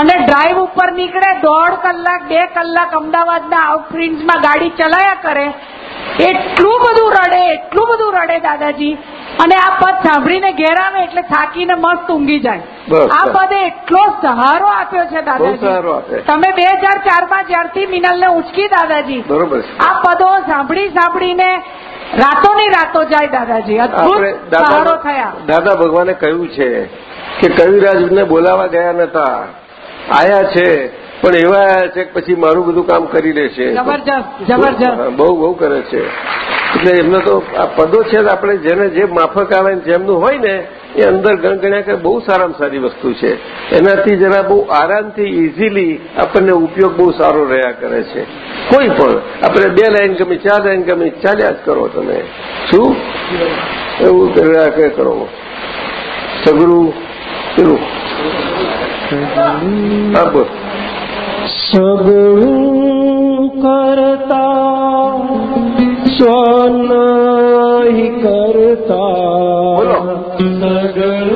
અને ડ્રાઈવ ઉપર નીકળે દોઢ કલાક બે કલાક અમદાવાદના આઉટપ્રિન્ટ્સમાં ગાડી ચલાયા કરે. એટલું બધું રડે એટલું બધું રડે દાદાજી. અને આ પદ સાંભળીને ઘેર આવે એટલે થાકીને મસ્ત ઊંઘી જાય. આ પદે એટલો સહારો આપ્યો છે દાદાજી. તમે બે હજાર ચારમાં જ્યારથી મિનલને ઉચકી દાદાજી. બરોબર આ પદો સાંભળી સાંભળીને રાતોની રાતો જાય દાદાજી. અદભુત સહારો થયા. દાદા ભગવાને કહ્યું છે કે કવિરાજને બોલાવા ગયા નતા. આયા છે પણ એવા છે કે પછી મારું બધું કામ કરી લેશે. જબરજસ્ત જબરજસ્ત. બહુ બહુ કરે છે. એટલે એમને તો આ પદો છે આપણે જેને જે માફક આવે જેમનું હોય ને, એ અંદર ગણગણ્યા કે બહુ સારામાં સારી વસ્તુ છે. એનાથી જરા બહુ આરામથી ઇઝીલી આપણને ઉપયોગ બહુ સારો રહ્યા કરે છે. કોઈ પણ, આપણે બે લાઈન ગમી, ચાર લાઈન ગમી, ચાલ્યા જ કરો તમે. શું? એવું કર્યા કે કરો. સગડું પેલું સગરું બોલ કરતા સ્વનહી કરતા. સગળું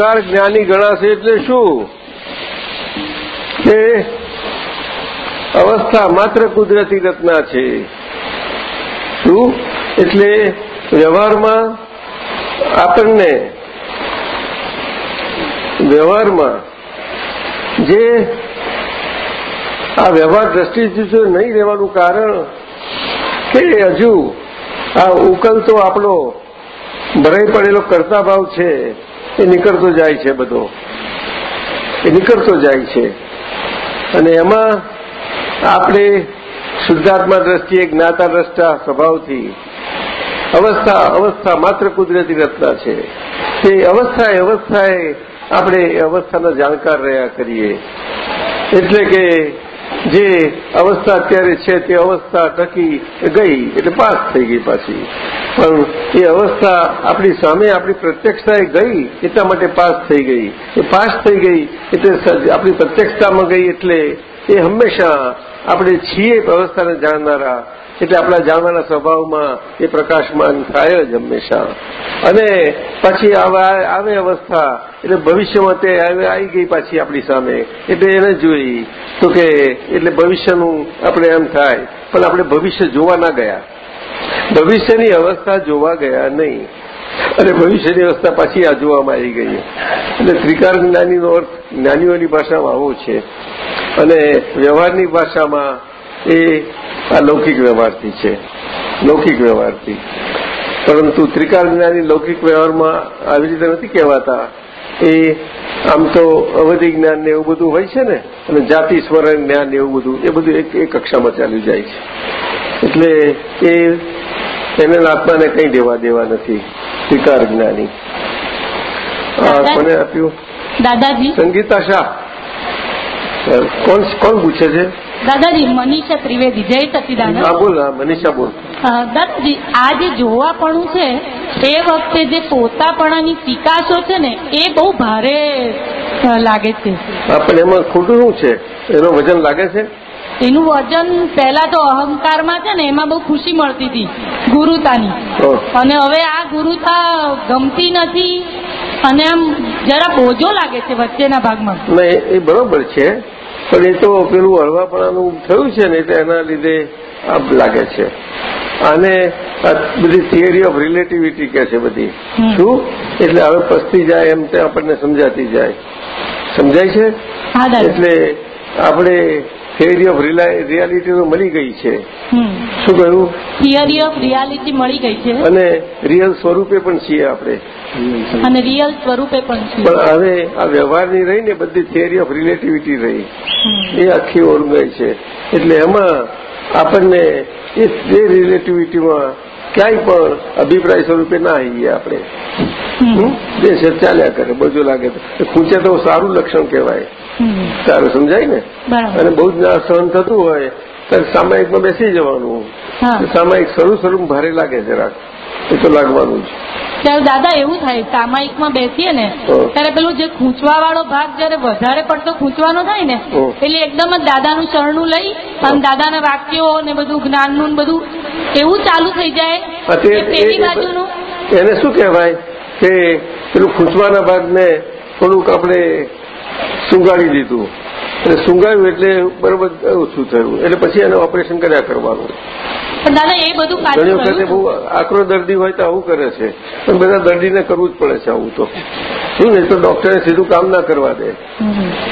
ત્રિકાળ જ્ઞાની ગણાશે એટલે શું? કે અવસ્થા માત્ર કુદરતી રચના છે. શું? એટલે વ્યવહારમાં આપણને વ્યવહારમાં જે આ વ્યવહાર દ્રષ્ટિથી નહીં રહેવાનું કારણ કે હજુ આ ઉકલ તો આપણો ભરાઈ પડેલો કરતા ભાવ છે. એ નીકળતો જાય છે બધો. એ નીકળતો જાય છે. અને એમાં આપણે શુદ્ધાત્મા દ્રષ્ટિએ જ્ઞાતા દ્રષ્ટા સ્વભાવથી અવસ્થા અવસ્થા માત્ર કુદરતી રચના છે. તે અવસ્થાએ અવસ્થાએ આપણે અવસ્થાના જાણકાર રહ્યા કરીએ. એટલે કે જે અવસ્થા અત્યારે છે તે અવસ્થા ટકી ગઈ, એટલે પાસ થઈ ગઈ પાછી. પણ એ અવસ્થા આપણી સામે, આપણી પ્રત્યક્ષતાએ ગઈ, એટલા માટે પાસ થઈ ગઈ. એ પાસ થઈ ગઈ એટલે આપણી પ્રત્યક્ષતામાં ગઈ એટલે એ હંમેશા આપણે છીએ અવસ્થાને જાણનારા એટલે આપણા જાણવાના સ્વભાવમાં એ પ્રકાશમાન થાય જ હંમેશા. અને પછી આવે અવસ્થા, એટલે ભવિષ્યમાં તે આવી ગઈ પાછી આપણી સામે. એટલે એને જોઈ, તો કે એટલે ભવિષ્યનું આપણે એમ થાય, પણ આપણે ભવિષ્ય જોવા ના ગયા. ભવિષ્યની અવસ્થા જોવા ગયા નહીં. અને ભવિષ્યની અવસ્થા પાછી આ જોવામાં આવી ગઈ. એટલે ત્રિકાર જ્ઞાનીનો અર્થ જ્ઞાનીઓની ભાષામાં આવો છે. અને વ્યવહારની ભાષામાં એ આ લૌકિક વ્યવહારથી છે. લૌકિક વ્યવહારથી. પરંતુ ત્રિકાળ જ્ઞાની લૌકિક વ્યવહારમાં આવી રીતે નથી કહેવાતા. એ આમ તો અવધિ જ્ઞાન ને એવું બધું હોય છે ને અને જાતિ સ્મરણ જ્ઞાન એવું બધું એ બધું એક એક કક્ષામાં ચાલ્યું જાય છે. એટલે એ એને આત્માને કંઈ દેવા દેવા નથી ત્રિકાર જ્ઞાની. કોને આપ્યું? દાદાજી? સંગીતા શાહ. કોણ કોણ પૂછે છે? દાદાજી મનીષા ત્રિવેદી. જય સચિદાનંદ. બોલ મનીષા બોલ. દાદાજી આ જે જોવાપણું છે એ વખતે જે પોતાપણાની પિકાસો છે ને એ બહુ ભારે લાગે છે. પણ એમાં ખોટું શું છે? એનું વજન લાગે છે? એનું વજન પહેલા તો અહંકારમાં છે ને એમાં બહુ ખુશી મળતી હતી ગુરુતાની. અને હવે આ ગુરુતા ગમતી નથી અને આમ જરા બોજો લાગે છે વચ્ચેના ભાગમાં. એ બરોબર છે. પણ એ તો પેલું હળવાપણાનું થયું છે ને એટલે એના લીધે આમ લાગે છે. આને આ બધી થિયરી ઓફ રિલેટિવિટી કે છે બધી. શું? એટલે હવે પસતી જાય એમ તે આપણને સમજાતી જાય. સમજાય છે? એટલે આપણે થિયરી ઓફ રિયાલિટી તો મળી ગઈ છે. શું કહ્યું? થિયરી ઓફ રિયાલિટી મળી ગઈ છે. અને રિયલ સ્વરૂપે પણ છીએ આપણે. અને રિયલ સ્વરૂપે પણ છીએ. પણ હવે આ વ્યવહારની રહી ને બધી થિયરી ઓફ રિલેટિવિટી રહી. એ આખી ઓળંગાઈ છે. એટલે એમાં આપણને એ રિલેટિવિટીમાં ક્યાંય પણ અભિપ્રાય સ્વરૂપે ના આવીએ આપણે. બે છે ચાલ્યા કરે બધું લાગે તો. ખૂંચે તો સારું લક્ષણ કહેવાય. સારું સમજાય ને? અને બહુ જ ના સહન થતું હોય ત્યારે સામાયિકમાં બેસી જવાનું. સામાયિક શરૂ શરૂ ભારે લાગે જરાક એ તો લાગવાનું છે ત્યારે દાદા એવું થાય સામાયિકમાં બેસીએ ને ત્યારે પેલું જે ખૂંચવા વાળો ભાગ જયારે વધારે પડતો ખૂંચવાનો થાય ને એટલે એકદમ જ દાદાનું શરણું લઈ અને દાદાના વાક્યો ને બધું જ્ઞાનનું ને બધું એવું ચાલુ થઈ જાય. પેલી બાજુનું. એને શું કહેવાય? કે પેલું ખૂંચવાના ભાગને થોડુંક આપણે સુંગાડી દીધું. એટલે સુંગાડ્યું એટલે બરોબર ઓછું થયું. એટલે પછી એનું ઓપરેશન કર્યા કરવાનું. ઘણી વખતે બહુ આકરો દર્દી હોય તો આવું કરે છે. પણ બધા દર્દીને કરવું જ પડે છે આવું તો. શું ને તો ડોક્ટરે સીધું કામ ના કરવા દે.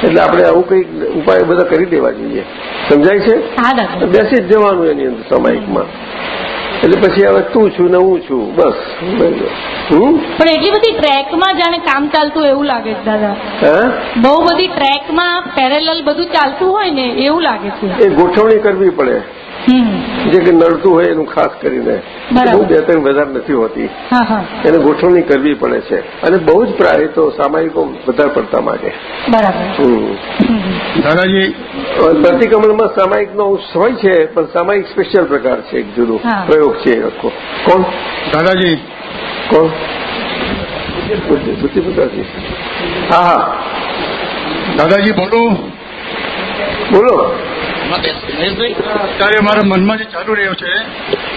એટલે આપણે આવું કંઈક ઉપાય બધા કરી દેવા જોઈએ. સમજાય છે? બેસી જ જવાનું એની અંદર સામાયિકમાં. એટલે પછી હવે તું છું ને હું છું બસ હમ? પણ એટલી બધી ટ્રેકમાં જાણે કામ ચાલતું એવું લાગે છે દાદા. હા? બહુ બધી ટ્રેકમાં પેરેલલ બધું ચાલતું હોય ને એવું લાગે છે. એ ગોઠવણી કરવી પડે. જે કે નડતું હોય એનું ખાસ કરીને. બહુ બે ત્રણ વધારે નથી હોતી. હા હા. એને ગોઠવણી કરવી પડે છે. અને બહુ જ પ્રાય તો સામાયિકો વધારે પડતા માગે બરાબર. હમ. હમ. દાદાજી. પ્રતિક્રમણમાં સામાયિકનો હોય છે પણ સામાયિક સ્પેશિયલ પ્રકાર છે એક જુદો પ્રયોગ છે એ આખો કોણ? દાદાજી. કોણ? બુદ્ધિ બુદ્ધિ હા હા. દાદાજી બોલો. બોલો. અત્યારે મારા મનમાં જે ચાલુ રહ્યો છે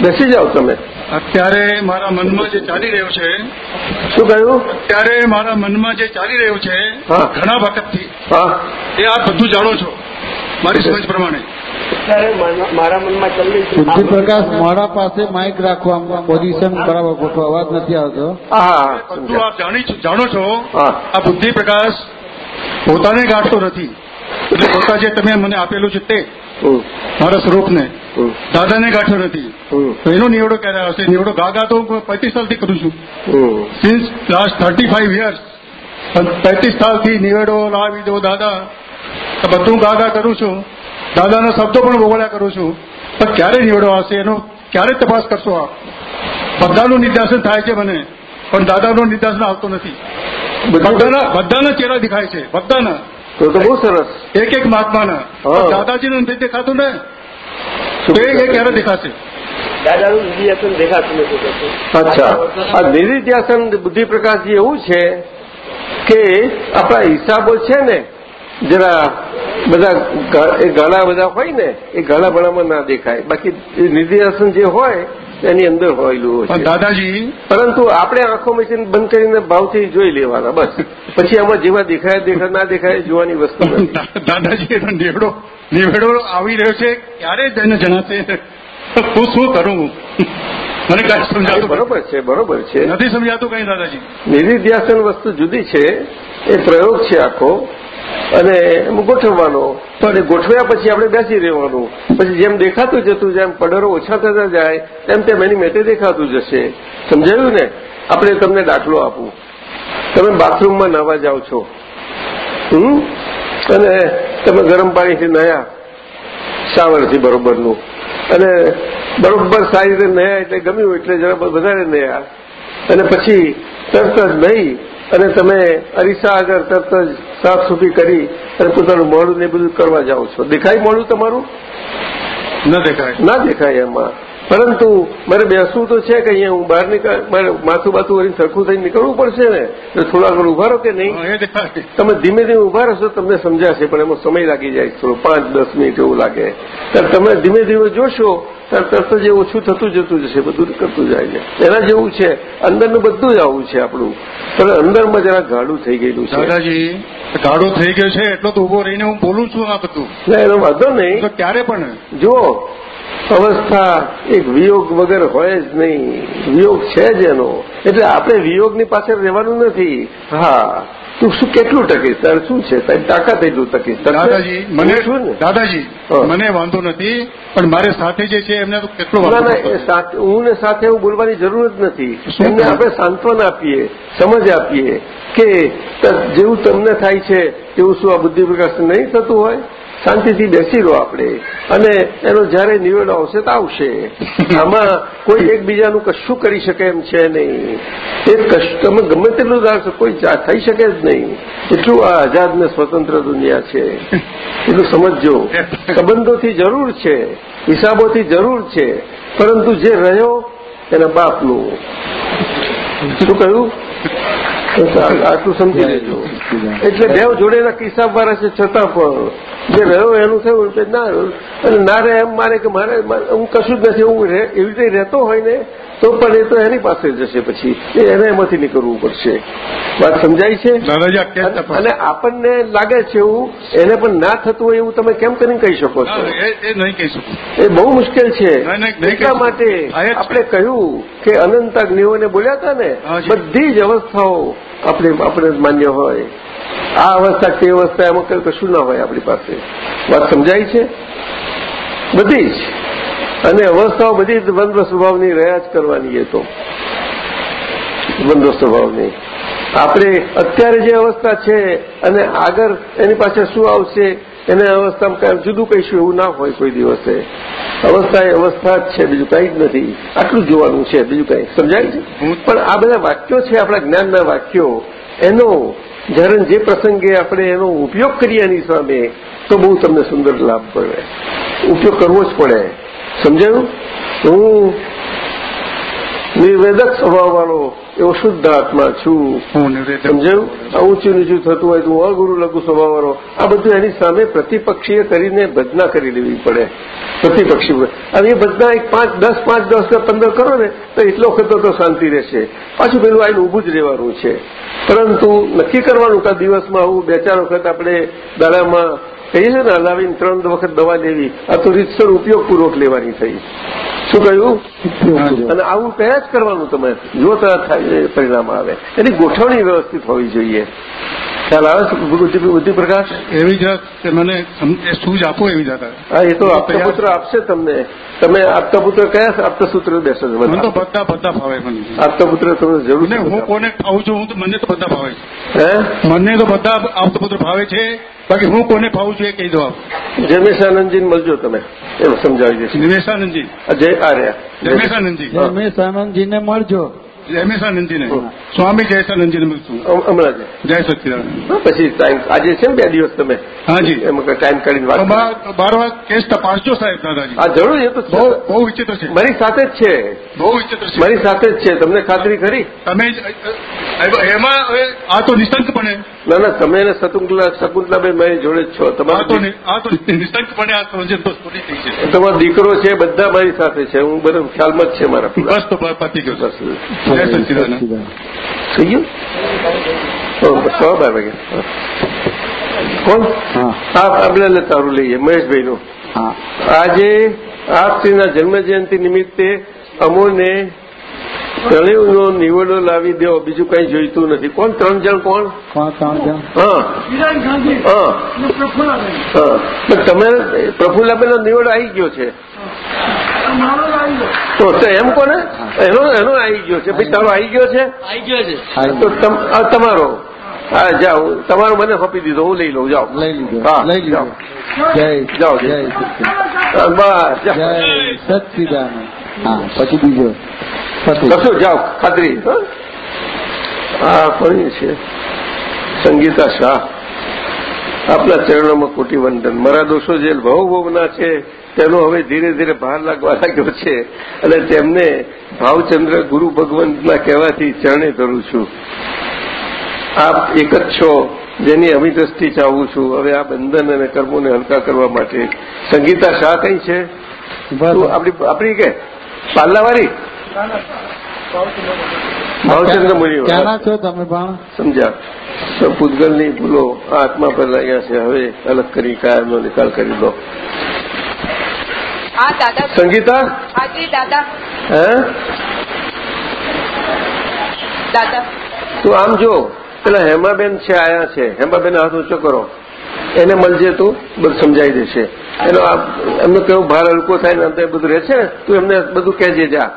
બેસી જાઓ તમે. અત્યારે મારા મનમાં જે ચાલી રહ્યો છે શું કહ્યું? અત્યારે મારા મનમાં જે ચાલી રહ્યો છે ઘણા વખતથી. એ આ બધું જાણો છો મારી સમજ પ્રમાણે. મારા મનમાં ચાલી બુદ્ધિ પ્રકાશ મારા પાસે માઇક રાખવા પોઝિશન બરાબર ગોઠવો. અવાજ નથી આવતો. બધું આપ જાણી જાણો છો આ બુદ્ધિ પ્રકાશ પોતાને ગાંઠતો નથી. એટલે પોતા જે તમે મને આપેલું છે તે મારા સ્વરૂપને દાદાને ગાંઠ્યો નથી. તો એનો નિવડો ક્યારે આવશે? નિવડો ગાગા તો હું પચીસ સાલથી કરું છું. Since last thirty five years પૈંતીસ સાલથી નિવેડો લાવી દો દાદા. તો બધું ગાગા કરું છું. દાદાના શબ્દો પણ બોગળ્યા કરું છું. પણ ક્યારે નિવડો આવશે? એનો ક્યારે તપાસ કરશો આપ? બધાનું નિર્દાસન થાય છે મને. પણ દાદાનું નિર્દાસન આવતો નથી. બધું બધાના બધાના ચહેરા દેખાય છે. બધાના. તો તો બહુ સરસ. એક એક મહાત્માના. દાદાજીનું નથી દેખાતું ને? શું તો એ એ ક્યારે દેખાશે? અચ્છા. આ નિધિધ્યાસન બુદ્ધિ પ્રકાશજી એવું છે કે આપણા હિસાબો છે ને જરા બધા એ ગાળા બધા હોય ને એ ગાળા ભણામાં ના દેખાય. બાકી નિધિધ્યાસન જે હોય એની અંદર હોયેલું હોય છે. દાદાજી પરંતુ આપણે આંખો મીચીને બંધ કરીને ભાવથી જોઈ લેવાના બસ. પછી આમાં જેવા દેખાય દેખાય ના દેખાય જોવાની વસ્તુ દાદાજી એનો નિવેડો નિવેડો આવી રહ્યો છે ક્યારે તેને જણાશે? હું શું કરું? મને કઈ સમજાતું બરોબર છે બરોબર છે. નથી સમજાતું કઈ દાદાજી. નિધિધ્યાસન વસ્તુ જુદી છે એ પ્રયોગ છે આખો. અને એમ ગોઠવવાનો. પણ ગોઠવ્યા પછી આપણે બેસી રહેવાનું. પછી જેમ દેખાતું જતું, જેમ પડરો ઓછા થતા જાય, તેમ તેમ એની મેટે દેખાતું જશે. સમજાયું ને? આપણે તમને દાખલો આપું. તમે બાથરૂમમાં નાવા જાઓ છો. હમ? અને તમે ગરમ પાણીથી નયા. શાવરથી બરોબરનું. અને બરોબર સારી રીતે નયા એટલે ગમ્યું એટલે જરા વધારે નયા. અને પછી તરત જ નહીં અને તમે અરીસા આગળ તરત જ સાફ સૂફી કરી અને પોતાનું મોડું ને બધું કરવા જાઓ છો. દેખાય મોડું તમારું? ન દેખાય. ના દેખાય એમાં. પરંતુ મારે બેસવું તો છે કે અહીંયા હું બહાર નીકળ માથું બાથું વળી સરખું થઈને નીકળવું પડશે ને? એટલે થોડા આગળ ઊભા રહો કે નહીં? તમે ધીમે ધીમે ઊભા રહેશો તમને સમજાશે પણ એમાં સમય લાગી જાય થોડો પાંચ દસ મિનિટ એવું લાગે. ત્યારે તમે ધીમે ધીમે જોશો તરત જ એ ઓછું થતું જતું જશે બધું કરતું જાય છે. એના જેવું છે અંદરનું બધું જ આવું છે આપણું. પણ અંદરમાં જરા ગાડું થઈ ગયેલું છે. દાદાજી ગાડું થઈ ગયો છે એટલો તો ઊભો રહીને હું બોલું છું આ બધું. ના એનો વાંધો નહીં. તો ક્યારે પણ? જુઓ અવસ્થા એક વિયોગ વગર હોય જ નહીં. વિયોગ છે જ એનો. એટલે આપણે વિયોગની પાછળ રહેવાનું નથી. હા. તું શું કેટલું ટકીશ તારે શું છે? સાહેબ તાકાત એટલું ટકીશ દાદાજી મને દાદાજી મને વાંધો નથી પણ મારે સાથે જે છે એમને તો કેટલો હું ને સાથે હું બોલવાની જરૂર જ નથી. એમને આપણે સાંત્વન આપીએ સમજ આપીએ કે જેવું તમને થાય છે તેવું શું આ બુદ્ધિ પ્રકાશ નહીં થતું હોય? શાંતિથી બેસી રહો આપણે. અને એનો જયારે નિવેડો આવશે તો આવશે. આમાં કોઈ એકબીજાનું કશું કરી શકે એમ છે નહીં. એ તમે ગમે તેટલું ધારશો કોઈ થઈ શકે જ નહીં. એટલું આ આઝાદ ને સ્વતંત્ર દુનિયા છે. એટલું સમજો સંબંધોથી જરૂર છે. હિસાબોથી જરૂર છે. પરંતુ જે રહ્યો એના બાપનું. શું કહ્યું? આટલું સમજી લેજો. એટલે બે જોડેના કિસ્સા વાળા છે છતાં પણ. જે રહ્યો એનું થયું કે ના અને ના રહે એમ મારે કે મારે હું કશું જ નથી હું એવી રીતે રહેતો હોય ને તો પણ એ તો એની પાસે જશે પછી. એ એને એમાંથી નીકળવું પડશે. વાત સમજાય છે? અને- આપણને લાગે છે એવું એને પણ ના થતું હોય એવું તમે કેમ કરીને કહી શકો છો? એ નહીં કહી શકું. એ બહુ મુશ્કેલ છે. એટલા માટે. આપણે કહ્યું કે અનંત અગ્નિઓને બોલ્યા હતા ને બધી જ અવસ્થાઓ આપણે આપણે માન્ય હોય. આ અવસ્થા તે અવસ્થા એમાં કશું ના હોય આપણી પાસે. વાત સમજાય છે? બધી જ. અને અવસ્થાઓ બધી જ દ્વંદ્વ સ્વભાવની રહ્યા જ કરવાની એ તો. દ્વંદ્વ સ્વભાવની. આપણે અત્યારે જે અવસ્થા છે અને આગળ એની પાછળ શું આવશે એને અવસ્થામાં કાંઈ જુદું કહીશું એવું ના હોય કોઈ દિવસે. અવસ્થા એ અવસ્થા જ છે બીજું કંઈ જ નથી. આટલું જોવાનું છે બીજું કંઈ. સમજાય છે? પણ આ બધા વાક્યો છે આપણા જ્ઞાનના વાક્યો. એનો જ્યારે જે પ્રસંગે આપણે એનો ઉપયોગ કરીએ એની સામે, તો બહુ તમને સુંદર લાભ પડે ઉપયોગ કરવો જ પડે. સમજાયું? હું નિર્વેદક સ્વભાવવાળો એવો શુદ્ધ આત્મા છું. સમજાયું? આ ઊંચું નીચું થતું હોય તો અગુરુ લઘુ સ્વભાવવાળો. આ બધું એની સામે પ્રતિપક્ષીએ કરીને ભજના કરી લેવી પડે. પ્રતિપક્ષી હવે એ ભજના એક પાંચ દસ પાંચ દસ કે પંદર કરો ને તો એટલો વખત તો શાંતિ રહેશે. પાછું પેલું આવીને ઊભું જ રહેવાનું છે. પરંતુ નક્કી કરવાનું કે દિવસમાં આવું બે ચાર વખત આપણે દાડામાં કહીએ છીએ ને હલાવીને ત્રણ વખત દવા લેવી આ તો રીતસર ઉપયોગપૂર્વક લેવાની થઈ. શું કહ્યું? અને આવું કયા જ કરવાનું તમે જો પરિણામ આવે. એની ગોઠવણી વ્યવસ્થિત હોવી જોઈએ. ખ્યાલ આવે છે બુદ્ધિ બુદ્ધિ પ્રકાશ? એવી જ કે મને સૂઝ આપો એવી હા એ તો આપતપુત્ર આપશે તમને. તમે આપતપુત્ર કયા આપતસૂત્ર બેસો છો મને તો બધા. બધા ભાવે મને. આપતપુત્ર તમને જરૂર ને હું કોને ખાઉં છું હું તો મને તો બધા ભાવે છે. હે? મને તો બધા આપતપુત્ર ભાવે છે. બાકી હું કોને ભાવું છું એ કહી દો આપ. જમેશાનંદજી મળજો તમે એમ સમજાવી દેશે જમેશાનંદજી જય આ રહ્યા જમેશાનંદજી જમેશાનંદજીને મળજો. સ્વામી જયસાનંદજીને મળશું. હમણાં જય સચિદાનંદ. પછી ટાઈમ આજે છે ને બે દિવસ તમે? હાજી એમાં ટાઈમ કાઢીને વાત બાર વાર કેસ તપાસજો સાહેબ દાદાજી. હા જરૂર એ તો બહુ વિચિત્ર છે. મારી સાથે જ છે. બહુ વિચિત્ર છે. મારી સાથે જ છે. તમને ખાતરી ખરી? તમે એમાં હવે આ તો નિસ્તંકપણે ના ના તમે અને શકુંતલા શકુંતલાબેન મારી જોડે જ છો. તમારો આ તો નિસ્તંકપણે આ સમજણ તો થઈ છે. તમારો દીકરો છે બધા મારી સાથે છે. હું બધું ખ્યાલમાં જ છે મારા પૂરા. બસ તો પતી ગયો બસ. જય સચિદાનંદ થઈ ગયું હો, બસ સવા બાર વાગે હા. કોણ હા આપણે તારું લઈએ મહેશભાઈનું આજે આપ શ્રીના જન્મ જયંતિ નિમિત્તે અમોને ત્રણેયનો નિવડો લાવી દેવો બીજું કઈ જોઈતું નથી કોણ ત્રણ જણ કોણ કોણ ત્રણ જણ હા હા હા પણ તમે પ્રફુલ્લાબેનનો નિવડો આવી ગયો છે તો તો એમ કોને? એનો એનો આવી ગયો છે. ભાઈ તારો આવી ગયો છે? આવી ગયો છે. તો તમારો. હા જાઓ. તમારો મને સોંપી દીધો. હું લઈ લઉં. જાઓ. લઈ લીધો. લઈ લીધો. જય જાઓ, જય જય. હા, બસ જય જાઓ. હા પછી બીજો. કશું જાઓ. ખાતરી. હા. આ કોની છે? સંગીતા શાહ. આપના ચરણોમાં કોટી વંદન. મારા દોષો જેલ ભવ ભવના છે. તેનો હવે ધીરે ધીરે ભાર લાગવા લાગ્યો છે અને તેમને ભાવચંદ્ર ગુરુ ભગવંતના કહેવાથી ચરણે ધરું છું. આપ એક જ છો જેની અમી દ્રષ્ટિ ચાહું છું. હવે આ બંધન અને કર્મોને હલકા કરવા માટે. સંગીતા શાહ કઈ છે? આપણી આપણી કે? પાલ્લાવાળી? ભાવચંદ્ર ક્યાંના છો તમે પણ? સમજ્યા. તો પૂતગલની ભૂલો આ આત્મા પર લાગ્યા છે. હવે અલગ કરી કાયમનો નિકાલ કરી દો. હા દાદા સંગીતા? હાજી દાદા. હે? દાદા. તું આમ જો પેલા હેમાબેન છે આયા છે. હેમાબેન હાથ ઊંચો કરો. એને મળજે તું બધું સમજાઈ દેશે. એનો એમનો કેવો ભાર હલકો થાય ને અંતે બધું રહેશે તું એમને બધું કહેજે જા.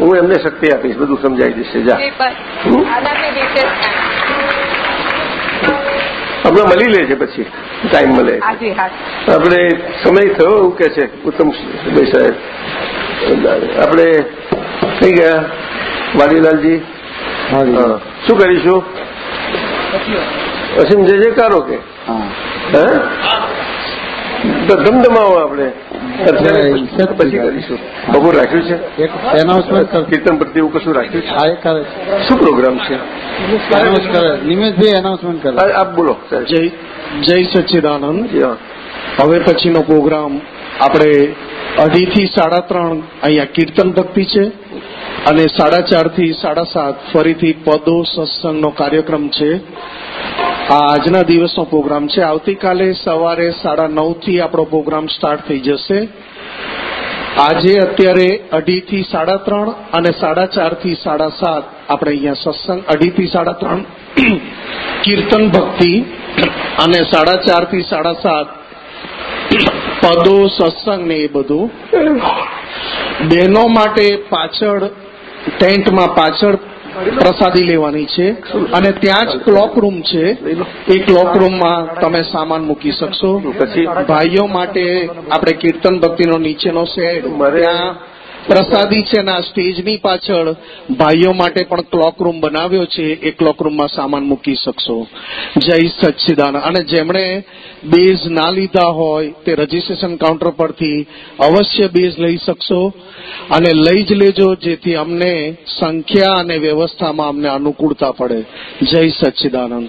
હું એમને શક્તિ આપીશ બધું સમજાઈ દેશે જા. જી મળી લે છે મળી લેજે પછી ટાઈમ મળે આપણે સમય થયો એવું કે છે ઉત્તમ ભાઈ સાહેબ. આપણે થઈ ગયા. વાડીલાલજી હા. શું કરીશું? અસીમ જે જે કારો કે? હા. ધમધમાવો આપણે. જય પછી કરીશું? બપોર રાખ્યું છે? એક એનાઉન્સમેન્ટ કીર્તન પ્રત્યે એવું કશું રાખ્યું છે? હા એ કરે શું પ્રોગ્રામ છે? એનાઉન્સ કરે. નિમેશભાઈ એનાઉન્સમેન્ટ કરે. આપ બોલો જય જય સચ્ચિદાનંદ. હવે પછીનો પ્રોગ્રામ આપણે અઢીથી સાડા ત્રણ અહીંયા કીર્તન ભક્તિ છે અને સાડા ચારથી સાડા સાત ફરીથી પદો સત્સંગનો કાર્યક્રમ છે. આ આજના દિવસનો પ્રોગ્રામ છે. આવતીકાલે સવારે સાડા નવથી આપણો પ્રોગ્રામ સ્ટાર્ટ થઈ જશે. આજે અત્યારે અઢીથી સાડા ત્રણ અને સાડા ચારથી સાડા સાત આપણે અહીંયા સત્સંગ અઢીથી સાડા ત્રણ. કીર્તન ભક્તિ અને સાડા ચારથી સાડા સાત પદો સત્સંગ ને એ બધું. બહેનો માટે પાછળ ટેન્ટમાં પાછળ પ્રસાદી લેવાની છે. અને ત્યાં જ ક્લોક રૂમ છે. એ ક્લોક રૂમમાં તમે સામાન મૂકી શકશો. ભાઈઓ માટે આપણે કીર્તન ભક્તિનો નીચેનો સેટ. ત્યાં પ્રસાદી છે ને આ સ્ટેજની પાછળ ભાઈઓ માટે પણ ક્લોક રૂમ બનાવ્યો છે. એ ક્લોક રૂમમાં સામાન મૂકી શકશો. જય સચ્ચિદાન અને જેમણે બેઝ ના લીધા હોય તે રજીસ્ટ્રેશન કાઉન્ટર પરથી અવશ્ય બેઝ લઈ શકશો. અને લઈ જ લેજો, જેથી અમને સંખ્યા અને વ્યવસ્થામાં અમને અનુકૂળતા પડે. જય સચ્ચિદાનંદ.